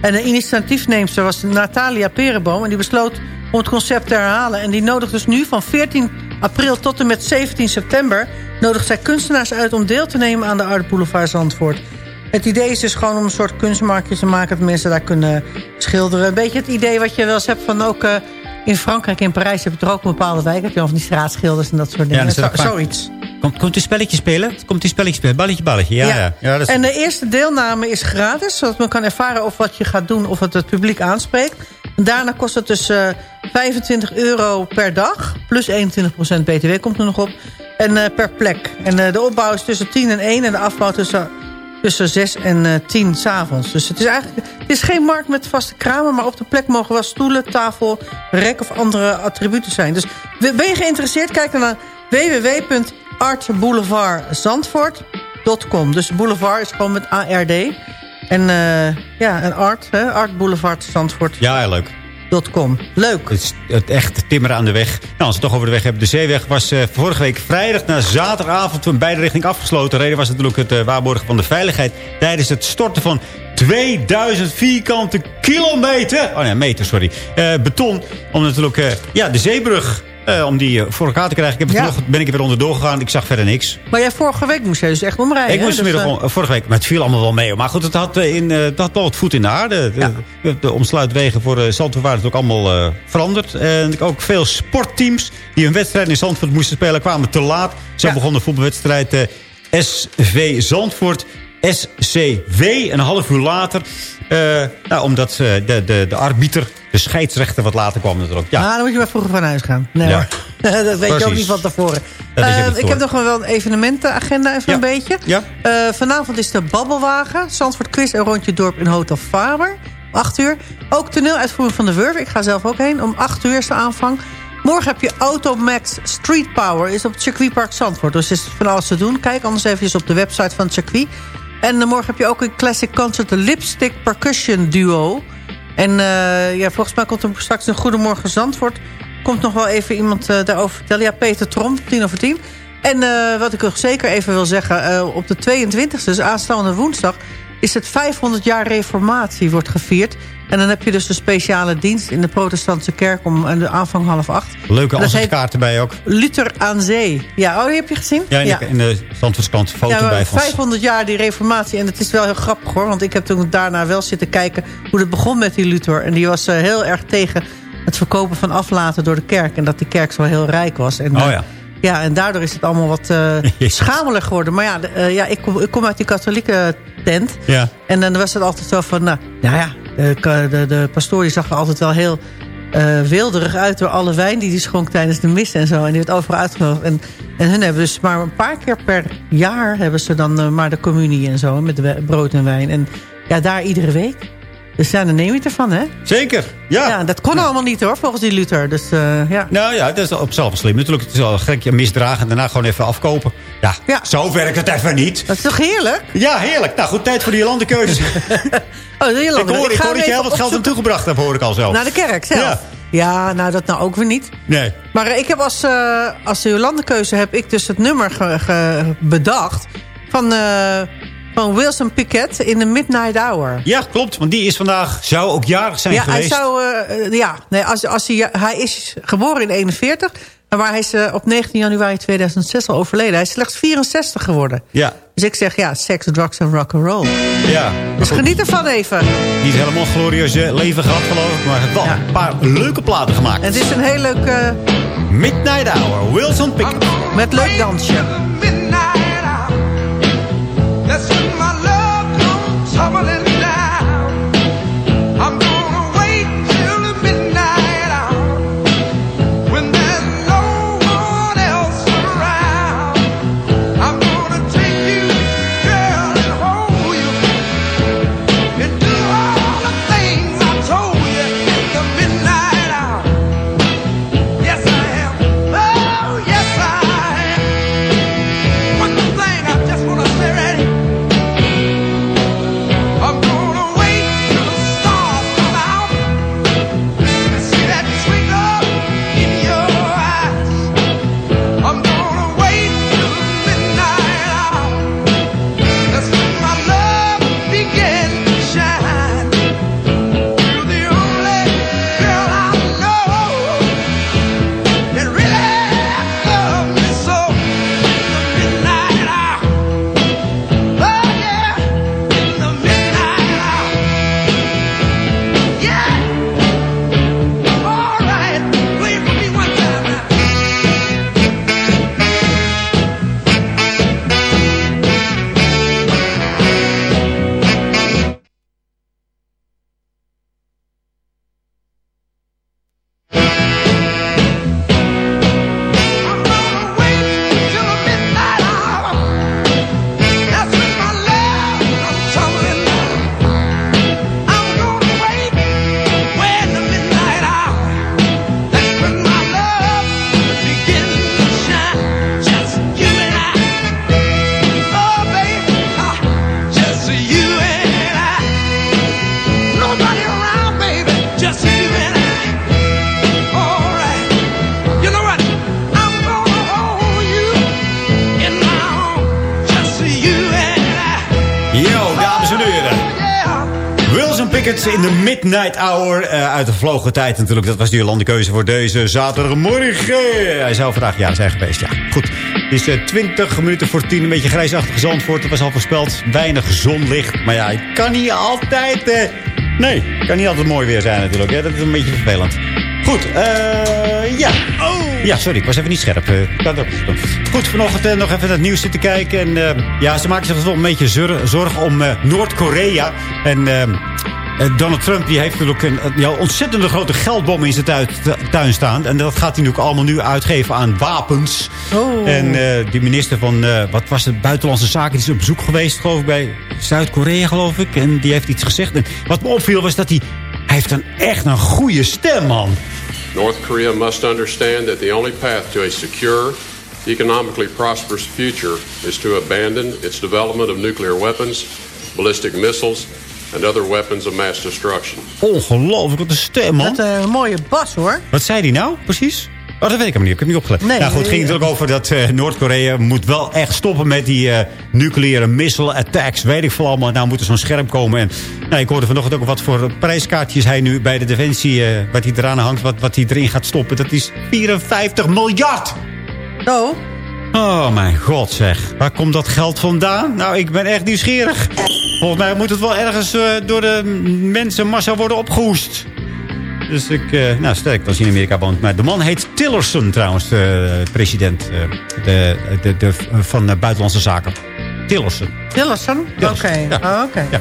En de initiatiefneemster was Natalia Perenboom. En die besloot om het concept te herhalen. En die nodigt dus nu van 14 april tot en met 17 september... nodigt zij kunstenaars uit om deel te nemen aan de Art Boulevard Zandvoort. Het idee is dus gewoon om een soort kunstmarktje te maken... dat mensen daar kunnen schilderen. Een beetje het idee wat je wel eens hebt van ook... eh, in Frankrijk, in Parijs heb je er ook een bepaalde wijk. Heb je al van die straatschilders en dat soort dingen. is Zo- zoiets. Komt, komt u spelletje spelen? Komt u spelletje spelen? Balletje, balletje. Ja, ja. ja. dat is... En de eerste deelname is gratis, zodat men kan ervaren of wat je gaat doen, of het het publiek aanspreekt. En daarna kost het dus eh 25 euro per dag, plus 21% btw komt er nog op, en eh, per plek. En de opbouw is tussen 10 en 1 en de afbouw tussen, tussen 6 en eh 10 s'avonds. Dus het is eigenlijk het is geen markt met vaste kramen, maar op de plek mogen wel stoelen, tafel, rek of andere attributen zijn. Dus ben je geïnteresseerd, kijk dan naar www.artboulevardzandvoort.com. Dus boulevard is gewoon met ARD. En eh, ja, en art, hè, Art Boulevard Zandvoort. Ja, heel leuk. Het het echt timmeren aan de weg. Nou, als we het toch over de weg hebben. De zeeweg was eh, vorige week vrijdag na zaterdagavond... toen beide richting afgesloten. De reden was natuurlijk het eh, waarborgen van de veiligheid... tijdens het storten van 2000 vierkante kilometer... Oh nee, meter, sorry. eh, beton. Om natuurlijk ja, de zeebrug... eh, om die eh, voor elkaar te krijgen. Ik heb Ja. vanochtend ben ik er weer onderdoor gegaan. Ik zag verder niks. Maar jij vorige week moest je dus echt omrijden. Ik moest Dus, eh, om- vorige week, maar het viel allemaal wel mee. Maar goed, het had, in, het had wel wat voet in de aarde. De, de, de omsluitwegen voor uh, Zandvoort waren het ook allemaal veranderd. En ook veel sportteams die een wedstrijd in Zandvoort moesten spelen... kwamen te laat. Zo begon de voetbalwedstrijd SV Zandvoort... SCW, een half uur later. nou, omdat de, de, de arbiter, de scheidsrechter wat later kwam natuurlijk. Ja, Nou, dan moet je maar vroeger van huis gaan. Nee Ja. [laughs] dat weet je ook niet van tevoren. Niet ik heb nog wel een evenementenagenda even een beetje. Ja. Eh, vanavond is de Babbelwagen. Zandvoort Quiz en Rondje Dorp in Hotel Faber. Om 8 uur. Ook toneeluitvoering van de Wurf. Ik ga zelf ook heen. Om 8 uur is de aanvang. Morgen heb je Automax Street Power. Is op het circuitpark Zandvoort. Dus is van alles te doen. Kijk anders even op de website van het circuit. En eh, morgen heb je ook een classic concert. De Lipstick Percussion Duo. En eh, ja, volgens mij komt er straks een Goedemorgen Zandvoort. Komt nog wel even iemand eh, daarover vertellen. Ja, Peter Tromp, tien over tien. En eh, wat ik nog zeker even wil zeggen... op de 22e, dus aanstaande woensdag... is het 500 jaar reformatie wordt gevierd. En dan heb je dus een speciale dienst in de protestantse kerk... om aan de aanvang half acht. Leuke En dat heet kaart erbij ook. Luther aan zee. Ja, oh, die heb je gezien? Ja, in de, in de Zandvoortskant foto Ja, maar bij van... 500 jaar die reformatie. En het is wel heel grappig hoor. Want ik heb toen daarna wel zitten kijken hoe het begon met die Luther. En die was eh, heel erg tegen het verkopen van aflaten door de kerk. En dat die kerk zo heel rijk was. En, Oh eh, ja. ja, en daardoor is het allemaal wat eh [laughs] schamelig geworden. Maar ja, eh, ja ik, kom, ik kom uit die katholieke tent. Ja. En dan was het altijd zo van... Nou, nou ja, de, de, de pastoor die zag er altijd wel heel eh wilderig uit... door alle wijn die hij schonk tijdens de mis en zo. En die werd overal uitgenodigd. En, en hun hebben dus maar een paar keer per jaar... hebben ze dan eh, maar de communie en zo, met brood en wijn. En ja, daar iedere week. Dus ja, dan neem je het ervan, hè? Zeker, ja. Ja, dat kon allemaal niet, hoor, volgens die Luther. Dus eh, ja. Nou ja, dat is op zichzelf slim. Natuurlijk, het is wel gek je misdragen en daarna gewoon even afkopen. Ja, zo werkt het even niet. Dat is toch heerlijk? Ja, heerlijk. Nou goed, tijd voor die landenkeuze. [laughs] Oh, de ik hoor, ik hoor hem dat je heel wat geld aan toegebracht hebt, hoor ik al zo. Naar de kerk zelf? Ja. Ja, nou dat nou ook weer niet. Nee. Maar eh, ik heb als, eh als Jolandekeuze heb ik dus het nummer ge- ge- bedacht... van, van Wilson Pickett in de Midnight Hour. Ja, klopt. Want die is vandaag, zou ook jarig zijn ja, geweest. hij zou... eh, eh, ja, nee, als, als hij, hij is geboren in 41... maar hij is eh, op 19 januari 2006 al overleden. Hij is slechts 64 geworden. Ja. Dus ik zeg ja, seks, drugs en rock'n'roll. Ja. Dus geniet ervan even. Niet helemaal glorieus leven gehad, geloof ik. Maar wel een paar leuke platen gemaakt. En het is een heel leuk... eh, Midnight Hour, Wilson Pickett. met leuk dansje. Midnight Hour. eh, uit de vlogen tijd natuurlijk. Dat was die landekeuze voor deze zaterdagmorgen. Hij zou vandaag ja zijn geweest. Ja, goed. Het is eh, 20 minuten voor 10. Een beetje grijsachtige Zandvoort. Dat was al voorspeld. Weinig zonlicht. Maar ja, het kan niet altijd... eh, nee, het kan niet altijd mooi weer zijn natuurlijk. Hè. Dat is een beetje vervelend. Goed, eh ja. Oh. Ja, sorry, ik was even niet scherp. kan ook. Goed, vanochtend nog even naar het nieuws zitten kijken. En ja, ze maken zich wel een beetje zor- zorgen om Noord-Korea. En eh, eh, Donald Trump die heeft natuurlijk een ja, ontzettende grote geldbom in zijn tuin, tuin staan. En dat gaat hij natuurlijk allemaal nu uitgeven aan wapens. Oh. En eh, die minister van, eh, wat was het, Buitenlandse Zaken... die is op bezoek geweest, geloof ik, bij Zuid-Korea, geloof ik. En die heeft iets gezegd. En wat me opviel was dat hij... Hij heeft een echt een goede stem, man. North Korea must understand that the only path to a secure, economically prosperous future is to abandon its development of nuclear weapons, ballistic missiles, and other weapons of mass destruction. Ongelooflijk, wat een stem, man. Wat een mooie bas, hoor. Wat zei hij nou, precies? Oh, dat weet ik helemaal niet. Ik heb niet opgelet. Nee, nou goed, het ging eh, natuurlijk over dat eh, Noord-Korea moet wel echt stoppen met die eh, nucleaire missile attacks. Weet ik veel allemaal. Nou moet er zo'n scherm komen. En nou, ik hoorde vanochtend ook wat voor prijskaartjes hij nu bij de Defensie, eh, wat hij eraan hangt, wat, wat hij erin gaat stoppen. Dat is 54 miljard! Oh, Oh mijn god zeg. Waar komt dat geld vandaan? Nou, ik ben echt nieuwsgierig. Volgens mij moet het wel ergens eh, door de mensenmassa worden opgehoest. Dus ik, eh, nou sterk als hij in Amerika woont. Maar de man heet Tillerson trouwens, de president eh, de, de, de, van Buitenlandse Zaken. Tillerson. Tillerson? Oké, ja. Oh, oké. Ja.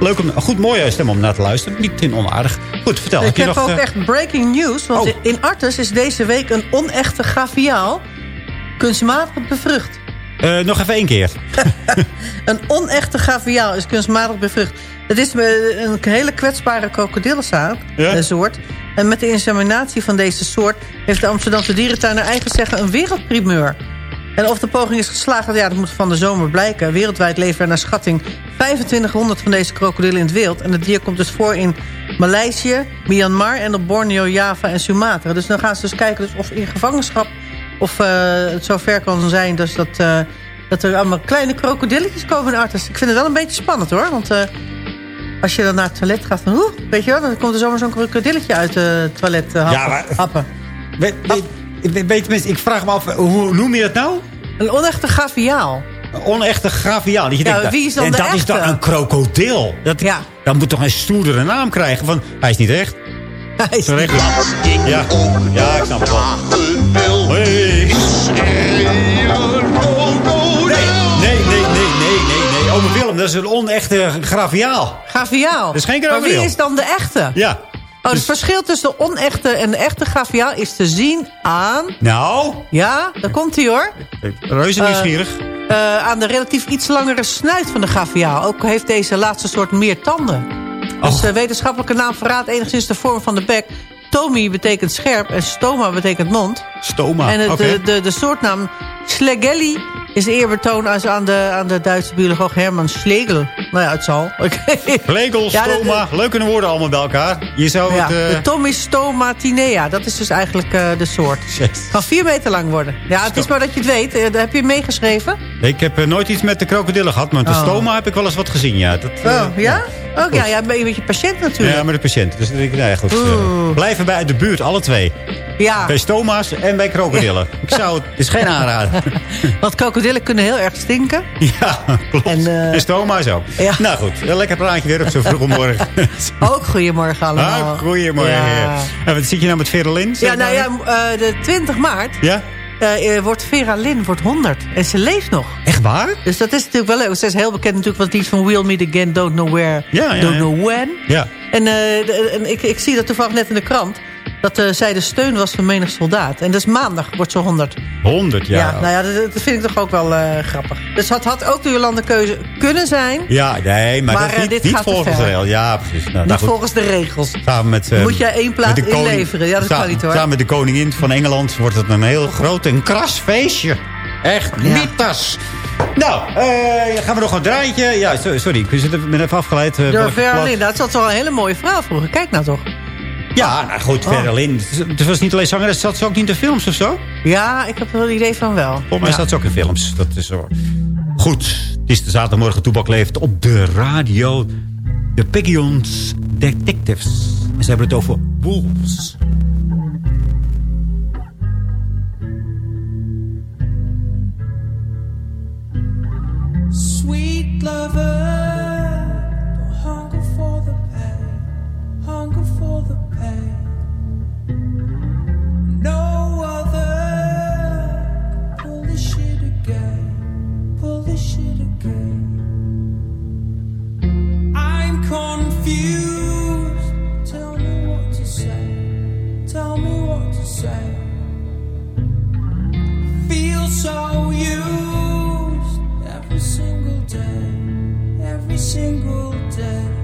Leuk om, goed mooie stem om naar te luisteren. Niet in onaardig. Goed, vertel. Ik je heb nog, ook echt breaking news. Want Oh. in Artes is deze week een onechte gaviaal kunstmatig bevrucht. eh, nog even één keer. [laughs] Een onechte gaviaal is kunstmatig bevrucht. Het is eh, een hele kwetsbare krokodillensoort. Ja? eh, soort. En met de inseminatie van deze soort... heeft de Amsterdamse dierentuin naar eigen zeggen een wereldprimeur. En of de poging is geslaagd, ja, dat moet van de zomer blijken. Wereldwijd leven er naar schatting 2500 van deze krokodillen in het wild. En het dier komt dus voor in Maleisië, Myanmar en op Borneo, Java en Sumatra. Dus dan gaan ze dus kijken dus of in gevangenschap... of eh, het zo ver kan zijn dus dat, eh, dat er allemaal kleine krokodilletjes komen in Artes. Ik vind het wel een beetje spannend hoor, want... eh, als je dan naar het toilet gaat, van, weet je wel, dan komt er zomaar zo'n krokodilletje uit het toilet happen. Ja, maar- happen. Weet, weet, weet, ik vraag me af, hoe noem je dat nou? Een onechte gaviaal. Een onechte gaviaal. Dat je Ja, denkt, wie is dan en de dat is dan een krokodil. Dat, Ja. dat moet toch een stoerdere naam krijgen. Van, hij is niet echt. Hij is Terecht. Ja. ja, ik snap het wel. Hey. Nee, nee, nee, nee, nee, nee, nee. Ome Willem, dat is een onechte graviaal. Gaviaal. Dat is geen Maar krokodil. wie is dan de echte? Ja. Oh, het verschil tussen de onechte en de echte gaviaal is te zien aan... Nou, Ja, daar komt hij hoor. reuze Eh, nieuwsgierig. Eh, aan de relatief iets langere snuit van de gaviaal. Ook heeft deze laatste soort meer tanden. Dus Och. de wetenschappelijke naam verraadt enigszins de vorm van de bek. Tomi betekent scherp en stoma betekent mond. Stoma, en het- oké. de, de, de soortnaam Schlegelli is eerbetoon als aan de, aan de Duitse bioloog Herman Schlegel. Nou ja, het zal. Ja, de- stoma, leuke woorden allemaal bij elkaar. Je zou Ja, het... eh, de Tomistoma tinea, dat is dus eigenlijk eh, de soort. Kan vier meter lang worden. Ja, het is maar dat je het weet. Eh, daar heb je meegeschreven? Ik heb eh, nooit iets met de krokodillen gehad, maar met de Oh. stoma heb ik wel eens wat gezien, ja. Dat, eh, Oh, ja? Ook ja, ja, ben je met je patiënt natuurlijk. Ja, met de patiënt. Dus ik, nee, goed. eh, blijven bij uit de buurt, alle twee. Ja, Bij stoma's en bij krokodillen. Ik zou het, is geen [laughs] aanrader. want krokodillen kunnen heel erg stinken. ja, klopt. En, En, eh, stoma's ook. Ja. Nou goed, een lekker praatje weer op zo vroeg om morgen. [laughs] Ook goedemorgen allemaal. ah, goedemorgen. Ja, En wat zit je nou met Verelin? ja nou ja, eh, de 20 maart Ja? Eh, eh, wordt Vera Lynn wordt 100. En ze leeft nog. Echt waar? Dus dat is natuurlijk wel leuk. Ze is heel bekend natuurlijk het lied van We'll Meet Again, Don't Know Where, Ja, ja, Don't ja. Know When. Ja. En, eh, de- en ik, ik zie dat toevallig net in de krant... dat eh, zij de steun was van menig soldaat. En dus maandag wordt ze 100. 100 Ja, jaar. nou ja, dat, dat vind ik toch ook wel eh, grappig. Dus het had ook de Jolande keuze kunnen zijn. Ja, nee, maar, Maar, dat eh, niet, dit niet gaat te volgens de ver. regel. Ja, precies. Nou, nou niet volgens de regels. Samen met, Moet jij één plaat koning- inleveren? Ja, dat kan niet, hoor. Samen met de koningin van Engeland wordt het een heel groot en kras feestje. Echt, Ja. Nou, gaan we nog een draadje? Ja, so- sorry, ik ben even afgeleid. eh, Door. Lynn. Dat was wel een hele mooie vrouw vroeger. Kijk nou toch. Ja, nou goed, Oh. Vera Lynn. Het was niet alleen zangeres, zat ze ook niet in de films of zo? Ja, ik heb wel het idee van wel. Volgens mij Ja. staat ze ook in films. Dat is zo. Goed, het is de zaterdagmorgen Toebak leeft op de radio. De Piggions Detectives. En ze hebben het over wolves. Sweet lover, Tell me what to say. Tell me what to say. Feel so used every single day, every single day.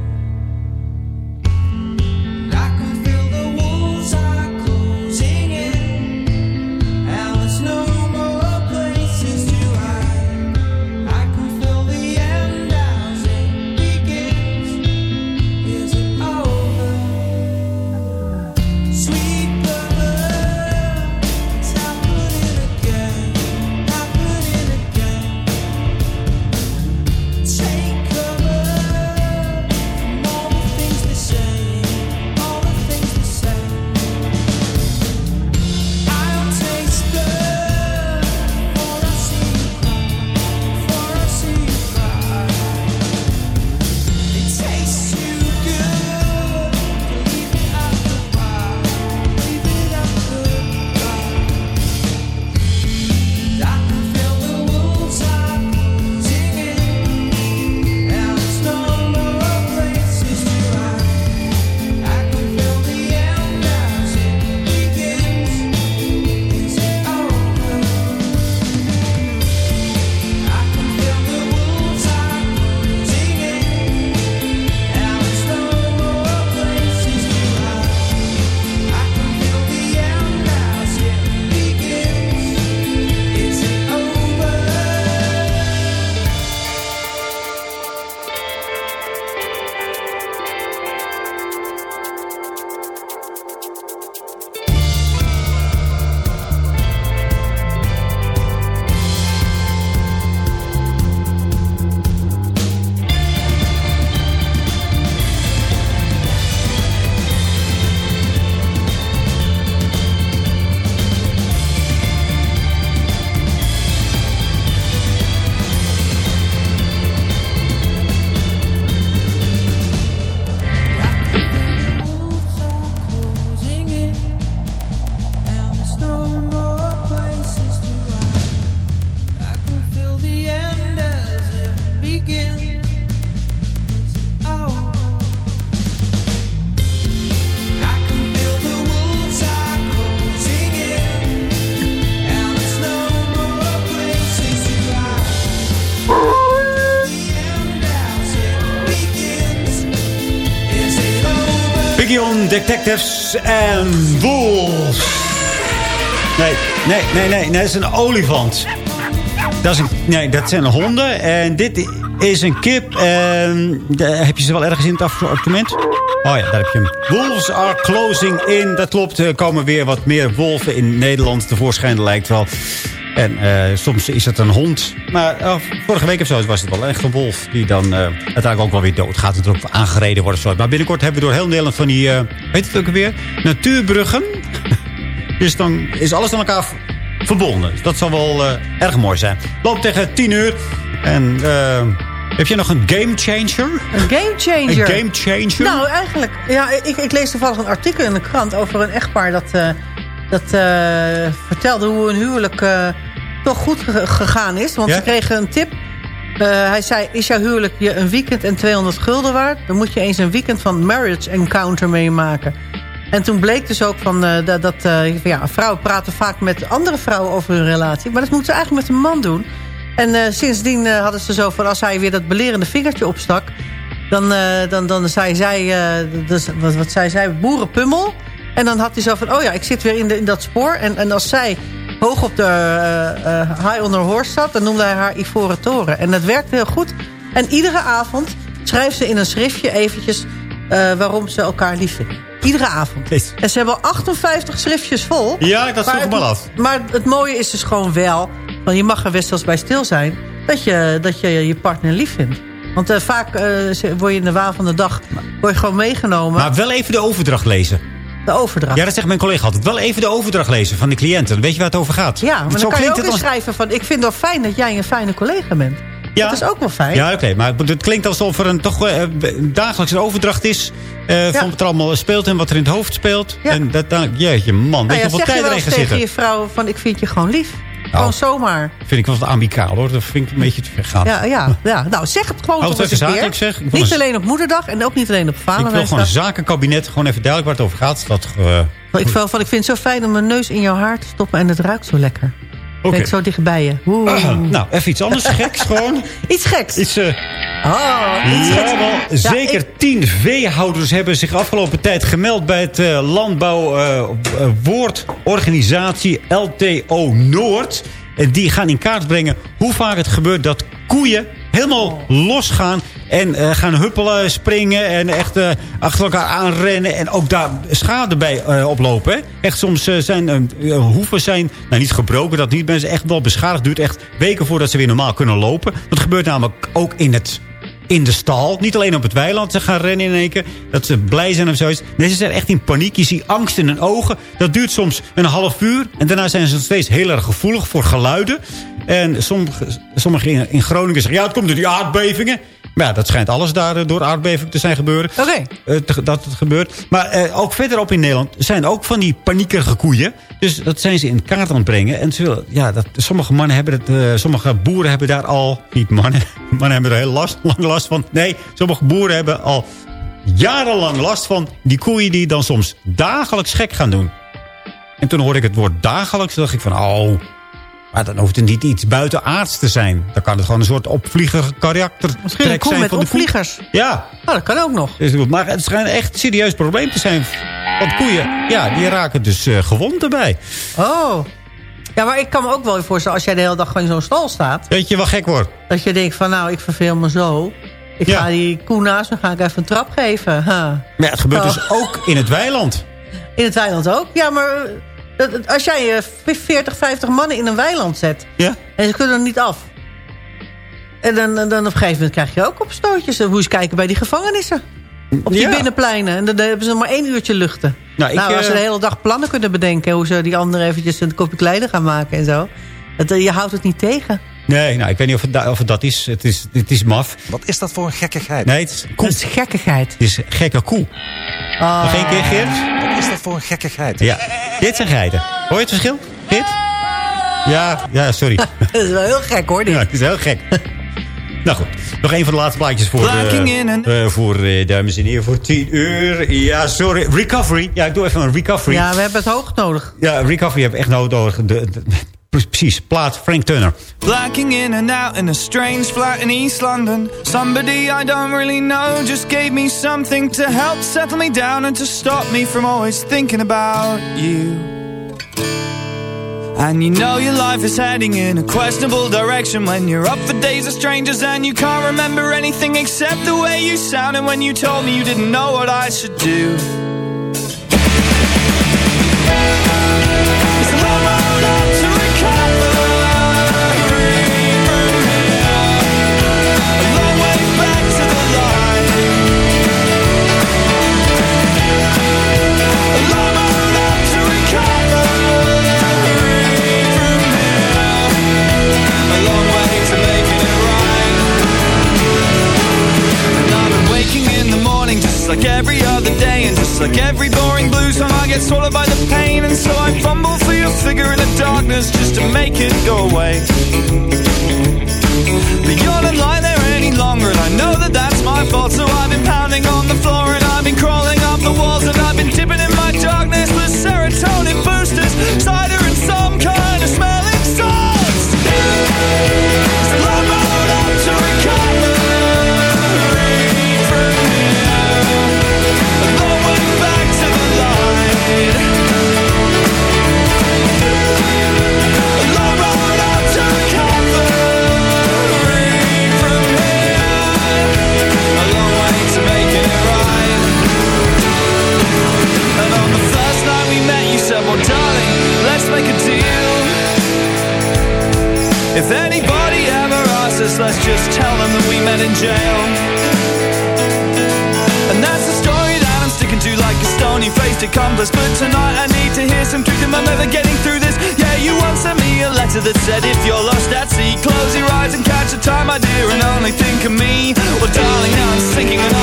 Detectives en Wolves. Nee, nee, nee, nee, nee, dat is een olifant. Dat, is een, nee, dat zijn honden. En dit is een kip. En, heb je ze wel ergens in het assortiment? Oh ja, daar heb je hem. Wolves are closing in. Dat klopt. Er komen weer wat meer wolven in Nederland tevoorschijn, lijkt wel. En eh, soms is het een hond. Maar eh, vorige week of zo was het wel echt een wolf. Die dan eh, uiteindelijk ook wel weer doodgaat. En er ook aangereden wordt zo. Maar binnenkort hebben we door heel Nederland van die... eh weet het ook weer? Natuurbruggen. [laughs] dus dan is alles aan elkaar verbonden. Dus dat zal wel eh, erg mooi zijn. Loopt tegen 10 uur. En eh, heb je nog een game changer? Een game changer. Een game changer? Nou, eigenlijk. Ja, ik, ik lees toevallig een artikel in de krant over een echtpaar dat, eh, dat eh, vertelde hoe hun huwelijk eh, toch goed ge- gegaan is. Want Ja? ze kregen een tip. Eh, hij zei, is jouw huwelijk je een weekend en 200 gulden waard? Dan moet je eens een weekend van marriage encounter meemaken. En toen bleek dus ook van, eh, dat, dat eh, ja, vrouwen praten vaak met andere vrouwen over hun relatie. Maar dat moeten ze eigenlijk met een man doen. En sindsdien hadden ze zo van, als hij weer dat belerende vingertje opstak... dan, dan, dan zei zij, dus, wat, wat zei zij, boerenpummel. En dan had hij zo van, oh ja, ik zit weer in, de, in dat spoor. En, en als zij hoog op de eh, eh, high on her horse zat... dan noemde hij haar Ivoren Toren. En dat werkte heel goed. En iedere avond schrijft ze in een schriftje eventjes... eh, waarom ze elkaar lief vinden. Iedere avond. En ze hebben al 58 schriftjes vol. Ja, dat vroeg me af. Maar het mooie is dus gewoon wel... Want je mag er best wel eens bij stil zijn... dat je dat je, je partner lief vindt. Want vaak word je in de waan van de dag word je gewoon meegenomen. Maar wel even de overdracht lezen. De overdracht. Ja, dat zegt mijn collega altijd. Wel even de overdracht lezen van de cliënten. Dan weet je waar het over gaat. Ja, maar dan kan je ook het als- inschrijven van... ik vind het wel fijn dat jij een fijne collega bent. Ja. Dat is ook wel fijn. Ja, oké. maar het klinkt alsof er een toch eh, een dagelijkse overdracht is... eh, van wat er allemaal speelt en wat er in het hoofd speelt. En dat, dan, jeetje man, weet Nou je ja, hoeveel zeg je tijd wel erin eens gaat tegen zitten? je vrouw van... ik vind je gewoon lief. Gewoon zomaar. Vind ik wel wat amicaal hoor. Dat vind ik een beetje te ver gaan. Ja, ja, ja. Nou, zeg het gewoon toch eens een keer. zeg. Niet een- alleen op moederdag en ook niet alleen op ik wil vaderdag. gewoon een zakenkabinet. Gewoon even duidelijk waar het over gaat. Dat, eh, Ik, vind, van, ik vind het zo fijn om mijn neus in jouw haar te stoppen en het ruikt zo lekker. Ben zo dichtbij je. Ah, nou, even iets anders [laughs] geks gewoon. Iets geks. Iets, eh, Oh, iets geks. Jawel, Ja, zeker ik- tien veehouders hebben zich afgelopen tijd gemeld bij het eh, landbouw eh, eh, woordorganisatie LTO Noord. En die gaan in kaart brengen hoe vaak het gebeurt dat koeien helemaal losgaan. En eh, gaan huppelen, springen en echt eh, achter elkaar aanrennen. En ook daar schade bij eh, oplopen. Echt soms zijn hoeven zijn, nou niet gebroken, dat niet. Mensen echt wel beschadigd. duurt echt weken voordat ze weer normaal kunnen lopen. Dat gebeurt namelijk ook in het in de stal. Niet alleen op het weiland. Ze gaan rennen in één keer. Dat ze blij zijn of zoiets. Nee, ze zijn echt in paniek. Je ziet angst in hun ogen. Dat duurt soms een half uur. En daarna zijn ze nog steeds heel erg gevoelig voor geluiden. En sommige, sommigen in, in Groningen zeggen... ja, het komt door die aardbevingen. Maar ja, dat schijnt alles daar eh, door aardbevingen te zijn gebeuren. Oké. Eh, dat het gebeurt. Maar eh, ook verderop in Nederland zijn ook van die paniekerige koeien. Dus dat zijn ze in kaart aan het brengen. En ze willen, ja, dat, sommige mannen hebben het, sommige boeren hebben daar al, niet mannen, [laughs] mannen hebben er heel last, lang last van. Nee, sommige boeren hebben al jarenlang last van die koeien die dan soms dagelijks gek gaan doen. En toen hoorde ik het woord dagelijks, dacht ik van, oh, maar dan hoeft het niet iets buitenaards te zijn. Dan kan het gewoon een soort opvlieger karakter Misschien een koe met van de opvliegers. Ja, Nou, dat kan ook nog. dus, maar het schijnt echt een serieus probleem te zijn. Want koeien, ja, die raken dus eh, gewond erbij. Oh. Ja, maar ik kan me ook wel voorstellen... als jij de hele dag gewoon in zo'n stal staat... Weet je wel gek wordt? dat je denkt van, nou, ik verveel me zo. Ik Ja. ga die koe naast me ga ik even een trap geven. Huh. Maar ja, het gebeurt Oh. dus ook in het weiland. In het weiland ook. Ja, maar eh, als jij eh, 40, 50 mannen in een weiland zet... Ja? en ze kunnen er niet af... en dan, dan op een gegeven moment krijg je ook opstootjes. Hoe eens kijken bij die gevangenissen. Op die Ja. binnenpleinen. En dan hebben ze maar één uurtje luchten. Nou, ik, nou, als ze eh, de hele dag plannen kunnen bedenken... hoe ze die anderen eventjes een kopje kleider gaan maken en zo... Dat, eh, je houdt het niet tegen. Nee, nou, ik weet niet of het, da- of het dat is. Het, is. het is maf. Wat is dat voor een gekkigheid? Nee, het is koe. Dat is gekkigheid. Het is gekke koe. Ah. Nog één keer, Geert? Wat is dat voor een gekkigheid? Ja, dit zijn geiten. Hoor je het verschil? Geert? Ja, ja, sorry. [laughs] Dat is wel heel gek hoor, dit. Ja, het is heel gek. nou goed, nog een van de laatste plaatjes voor, eh, in and- eh, voor eh, dames en heren, voor 10 uur. Ja, sorry, recovery. Ja, ik doe even een recovery. Ja, we hebben het hoog nodig. Ja, recovery heb ik echt nodig. De, de- precies, plaat Frank Turner. Blacking in and out in a strange flat in East London. Somebody I don't really know just gave me something to help settle me down and to stop me from always thinking about you. And you know your life is heading in a questionable direction when you're up for days of strangers and you can't remember anything except the way you sounded when you told me you didn't know what I should do. Just like every other day And just like every boring blues song I get swallowed by the pain And so I fumble for your figure in the darkness Just to make it go away. But you're not lying there any longer And I know that that's my fault So I've been pounding on the floor And I've been crawling up the walls And I've been dipping in my darkness With serotonin asks let's just tell them that we met in jail. And that's the story that I'm sticking to like a stony-faced accomplice. But tonight I need to hear some truth Am I never getting through this? Yeah, you sent me a letter that said If you're lost at sea, close your eyes and catch the time, my dear And only think of me. Well, darling, now I'm sinking and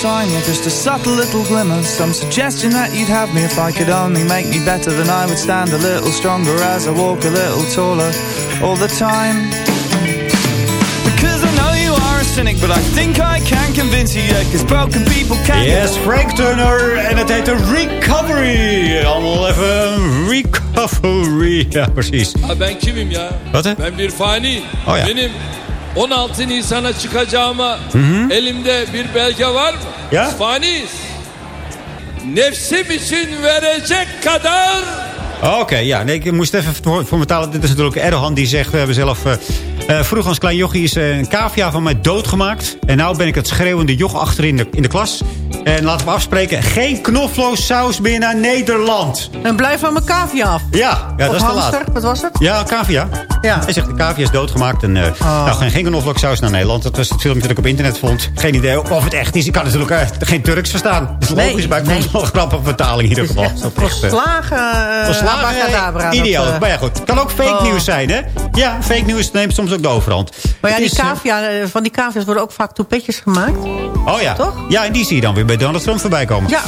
sign, yeah, just a subtle little glimmer Some suggestion that you'd have me if I could only make me better Then I would stand a little stronger as I walk a little taller all the time Because I know you are a cynic, but I think I can convince you, yeah Cause broken people can't Yes, Frank Turner. En het heet de Recovery. Allemaal even Recovery. Ja, precies. Ah, ha, ben kimim ya? Wat hè? Ben bir fani. Oh ya. Benim 16 Nisan'a çıkacağıma hı. elimde bir belge var mı? Ya. Faniyiz. Nefsim için verecek kadar Oké, ja. Nee, ik moest even voor, voor me talen. Dit is natuurlijk Erdogan die zegt... We hebben zelf... eh, vroeger als klein jochie is eh, een cavia van mij doodgemaakt. En nou ben ik het schreeuwende joch achter in de, in de klas. En laten we afspreken. Geen knofloossaus meer naar Nederland. En blijf van mijn cavia af. Ja, ja dat is te hamster, laat. wat was het? Ja, cavia. Ja. Hij zegt de cavia is doodgemaakt. En, eh nou, geen, geen knoflooksaus naar Nederland. Dat was het filmpje dat ik op internet vond. Geen idee of het echt is. Ik kan natuurlijk eh, geen Turks verstaan. Dat is Nee, logisch, maar ik vond het nee. wel een grappige vertaling in ieder geval. Ja, Dat echt, eh, uh, Volslagen abracadabra, ideaal. dat, eh, maar ja, goed. Kan ook fake oh. nieuws zijn, hè? Ja, fake nieuws neemt soms ook de overhand. Maar ja, Het die is, cavia, van die cavia's worden ook vaak toepetjes gemaakt. Oh ja. Toch? Ja, en die zie je dan weer bij Donald Trump voorbij komen. Ja.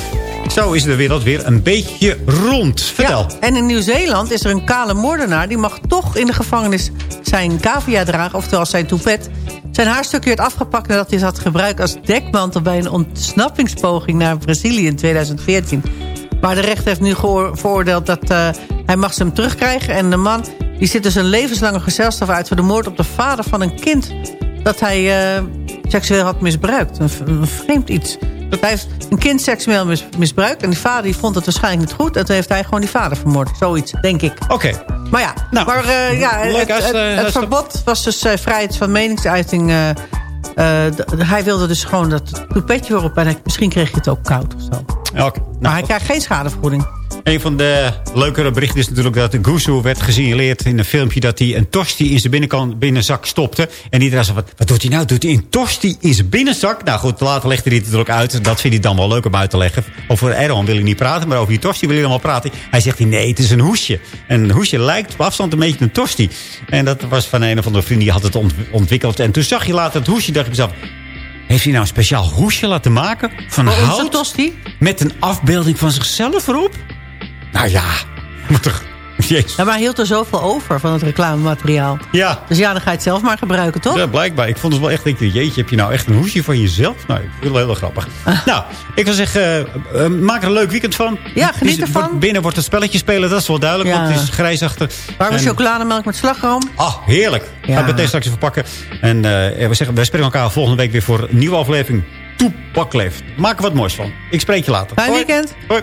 Zo is de wereld weer een beetje rond. Vertel. Ja, en in Nieuw-Zeeland is er een kale moordenaar... die mag toch in de gevangenis zijn cavia dragen, oftewel zijn toepet. Zijn haarstukje werd afgepakt nadat hij het had gebruikt als dekmantel... bij een ontsnappingspoging naar Brazilië in 2014. Maar de rechter heeft nu veroordeeld dat eh, hij mag ze hem terugkrijgen. En de man die zit dus een levenslange gezelschap uit... voor de moord op de vader van een kind... dat hij eh, seksueel had misbruikt. Een vreemd iets. Hij heeft een kind seksueel mis- misbruikt... en die vader die vond het waarschijnlijk niet goed... en toen heeft hij gewoon die vader vermoord. Zoiets, denk ik. Oké. Maar ja, maar, eh, ja het, eh, het verbod was dus eh, vrijheid van meningsuiting. hij wilde dus gewoon dat toepetje erop... en hij- misschien kreeg je het ook koud of zo. Oké. Maar Nou, hij krijgt geen schadevergoeding. Een van de leukere berichten is natuurlijk dat de Guzu werd gesignaleerd in een filmpje dat hij een tosti in zijn binnenkant, binnenzak stopte. En iedereen zei, wat, wat doet hij nou? Doet hij een tosti in zijn binnenzak? Nou goed, later legde hij het er ook uit. Dat vindt hij dan wel leuk om uit te leggen. Over Erdogan wil hij niet praten, maar over die tosti wil hij dan wel praten. Hij zegt, nee, het is een hoesje. En een hoesje lijkt op afstand een beetje een tosti. En dat was van een of andere vriend, die had het ont- ontwikkeld. En toen zag je later het hoesje, dacht ik mezelf... Heeft hij nou een speciaal hoesje laten maken van Oh, hout? tosti? Met een afbeelding van zichzelf erop? Nou ja, [laughs] Jezus. Ja, maar hij hield er zoveel over van het reclamemateriaal. Ja. Dus ja, dan ga je het zelf maar gebruiken, toch? Ja, blijkbaar. Ik vond het wel echt, ik dacht, jeetje, heb je nou echt een hoesje van jezelf? Nou, ik vind het wel heel grappig. [laughs] Nou, ik wil zeggen, eh, eh, maak er een leuk weekend van. Ja, geniet Dus ervan. Binnen wordt het spelletje spelen, dat is wel duidelijk, Ja. want het is grijsachtig. Warme En- chocolademelk met slagroom. Ah, heerlijk. Ja. Ga het meteen straks even pakken. En eh, we, zeggen, we spreken elkaar volgende week weer voor een nieuwe aflevering. Toepak leeft. Maak er wat moois van. Ik spreek je later. Fijn Hoi. weekend. Hoi.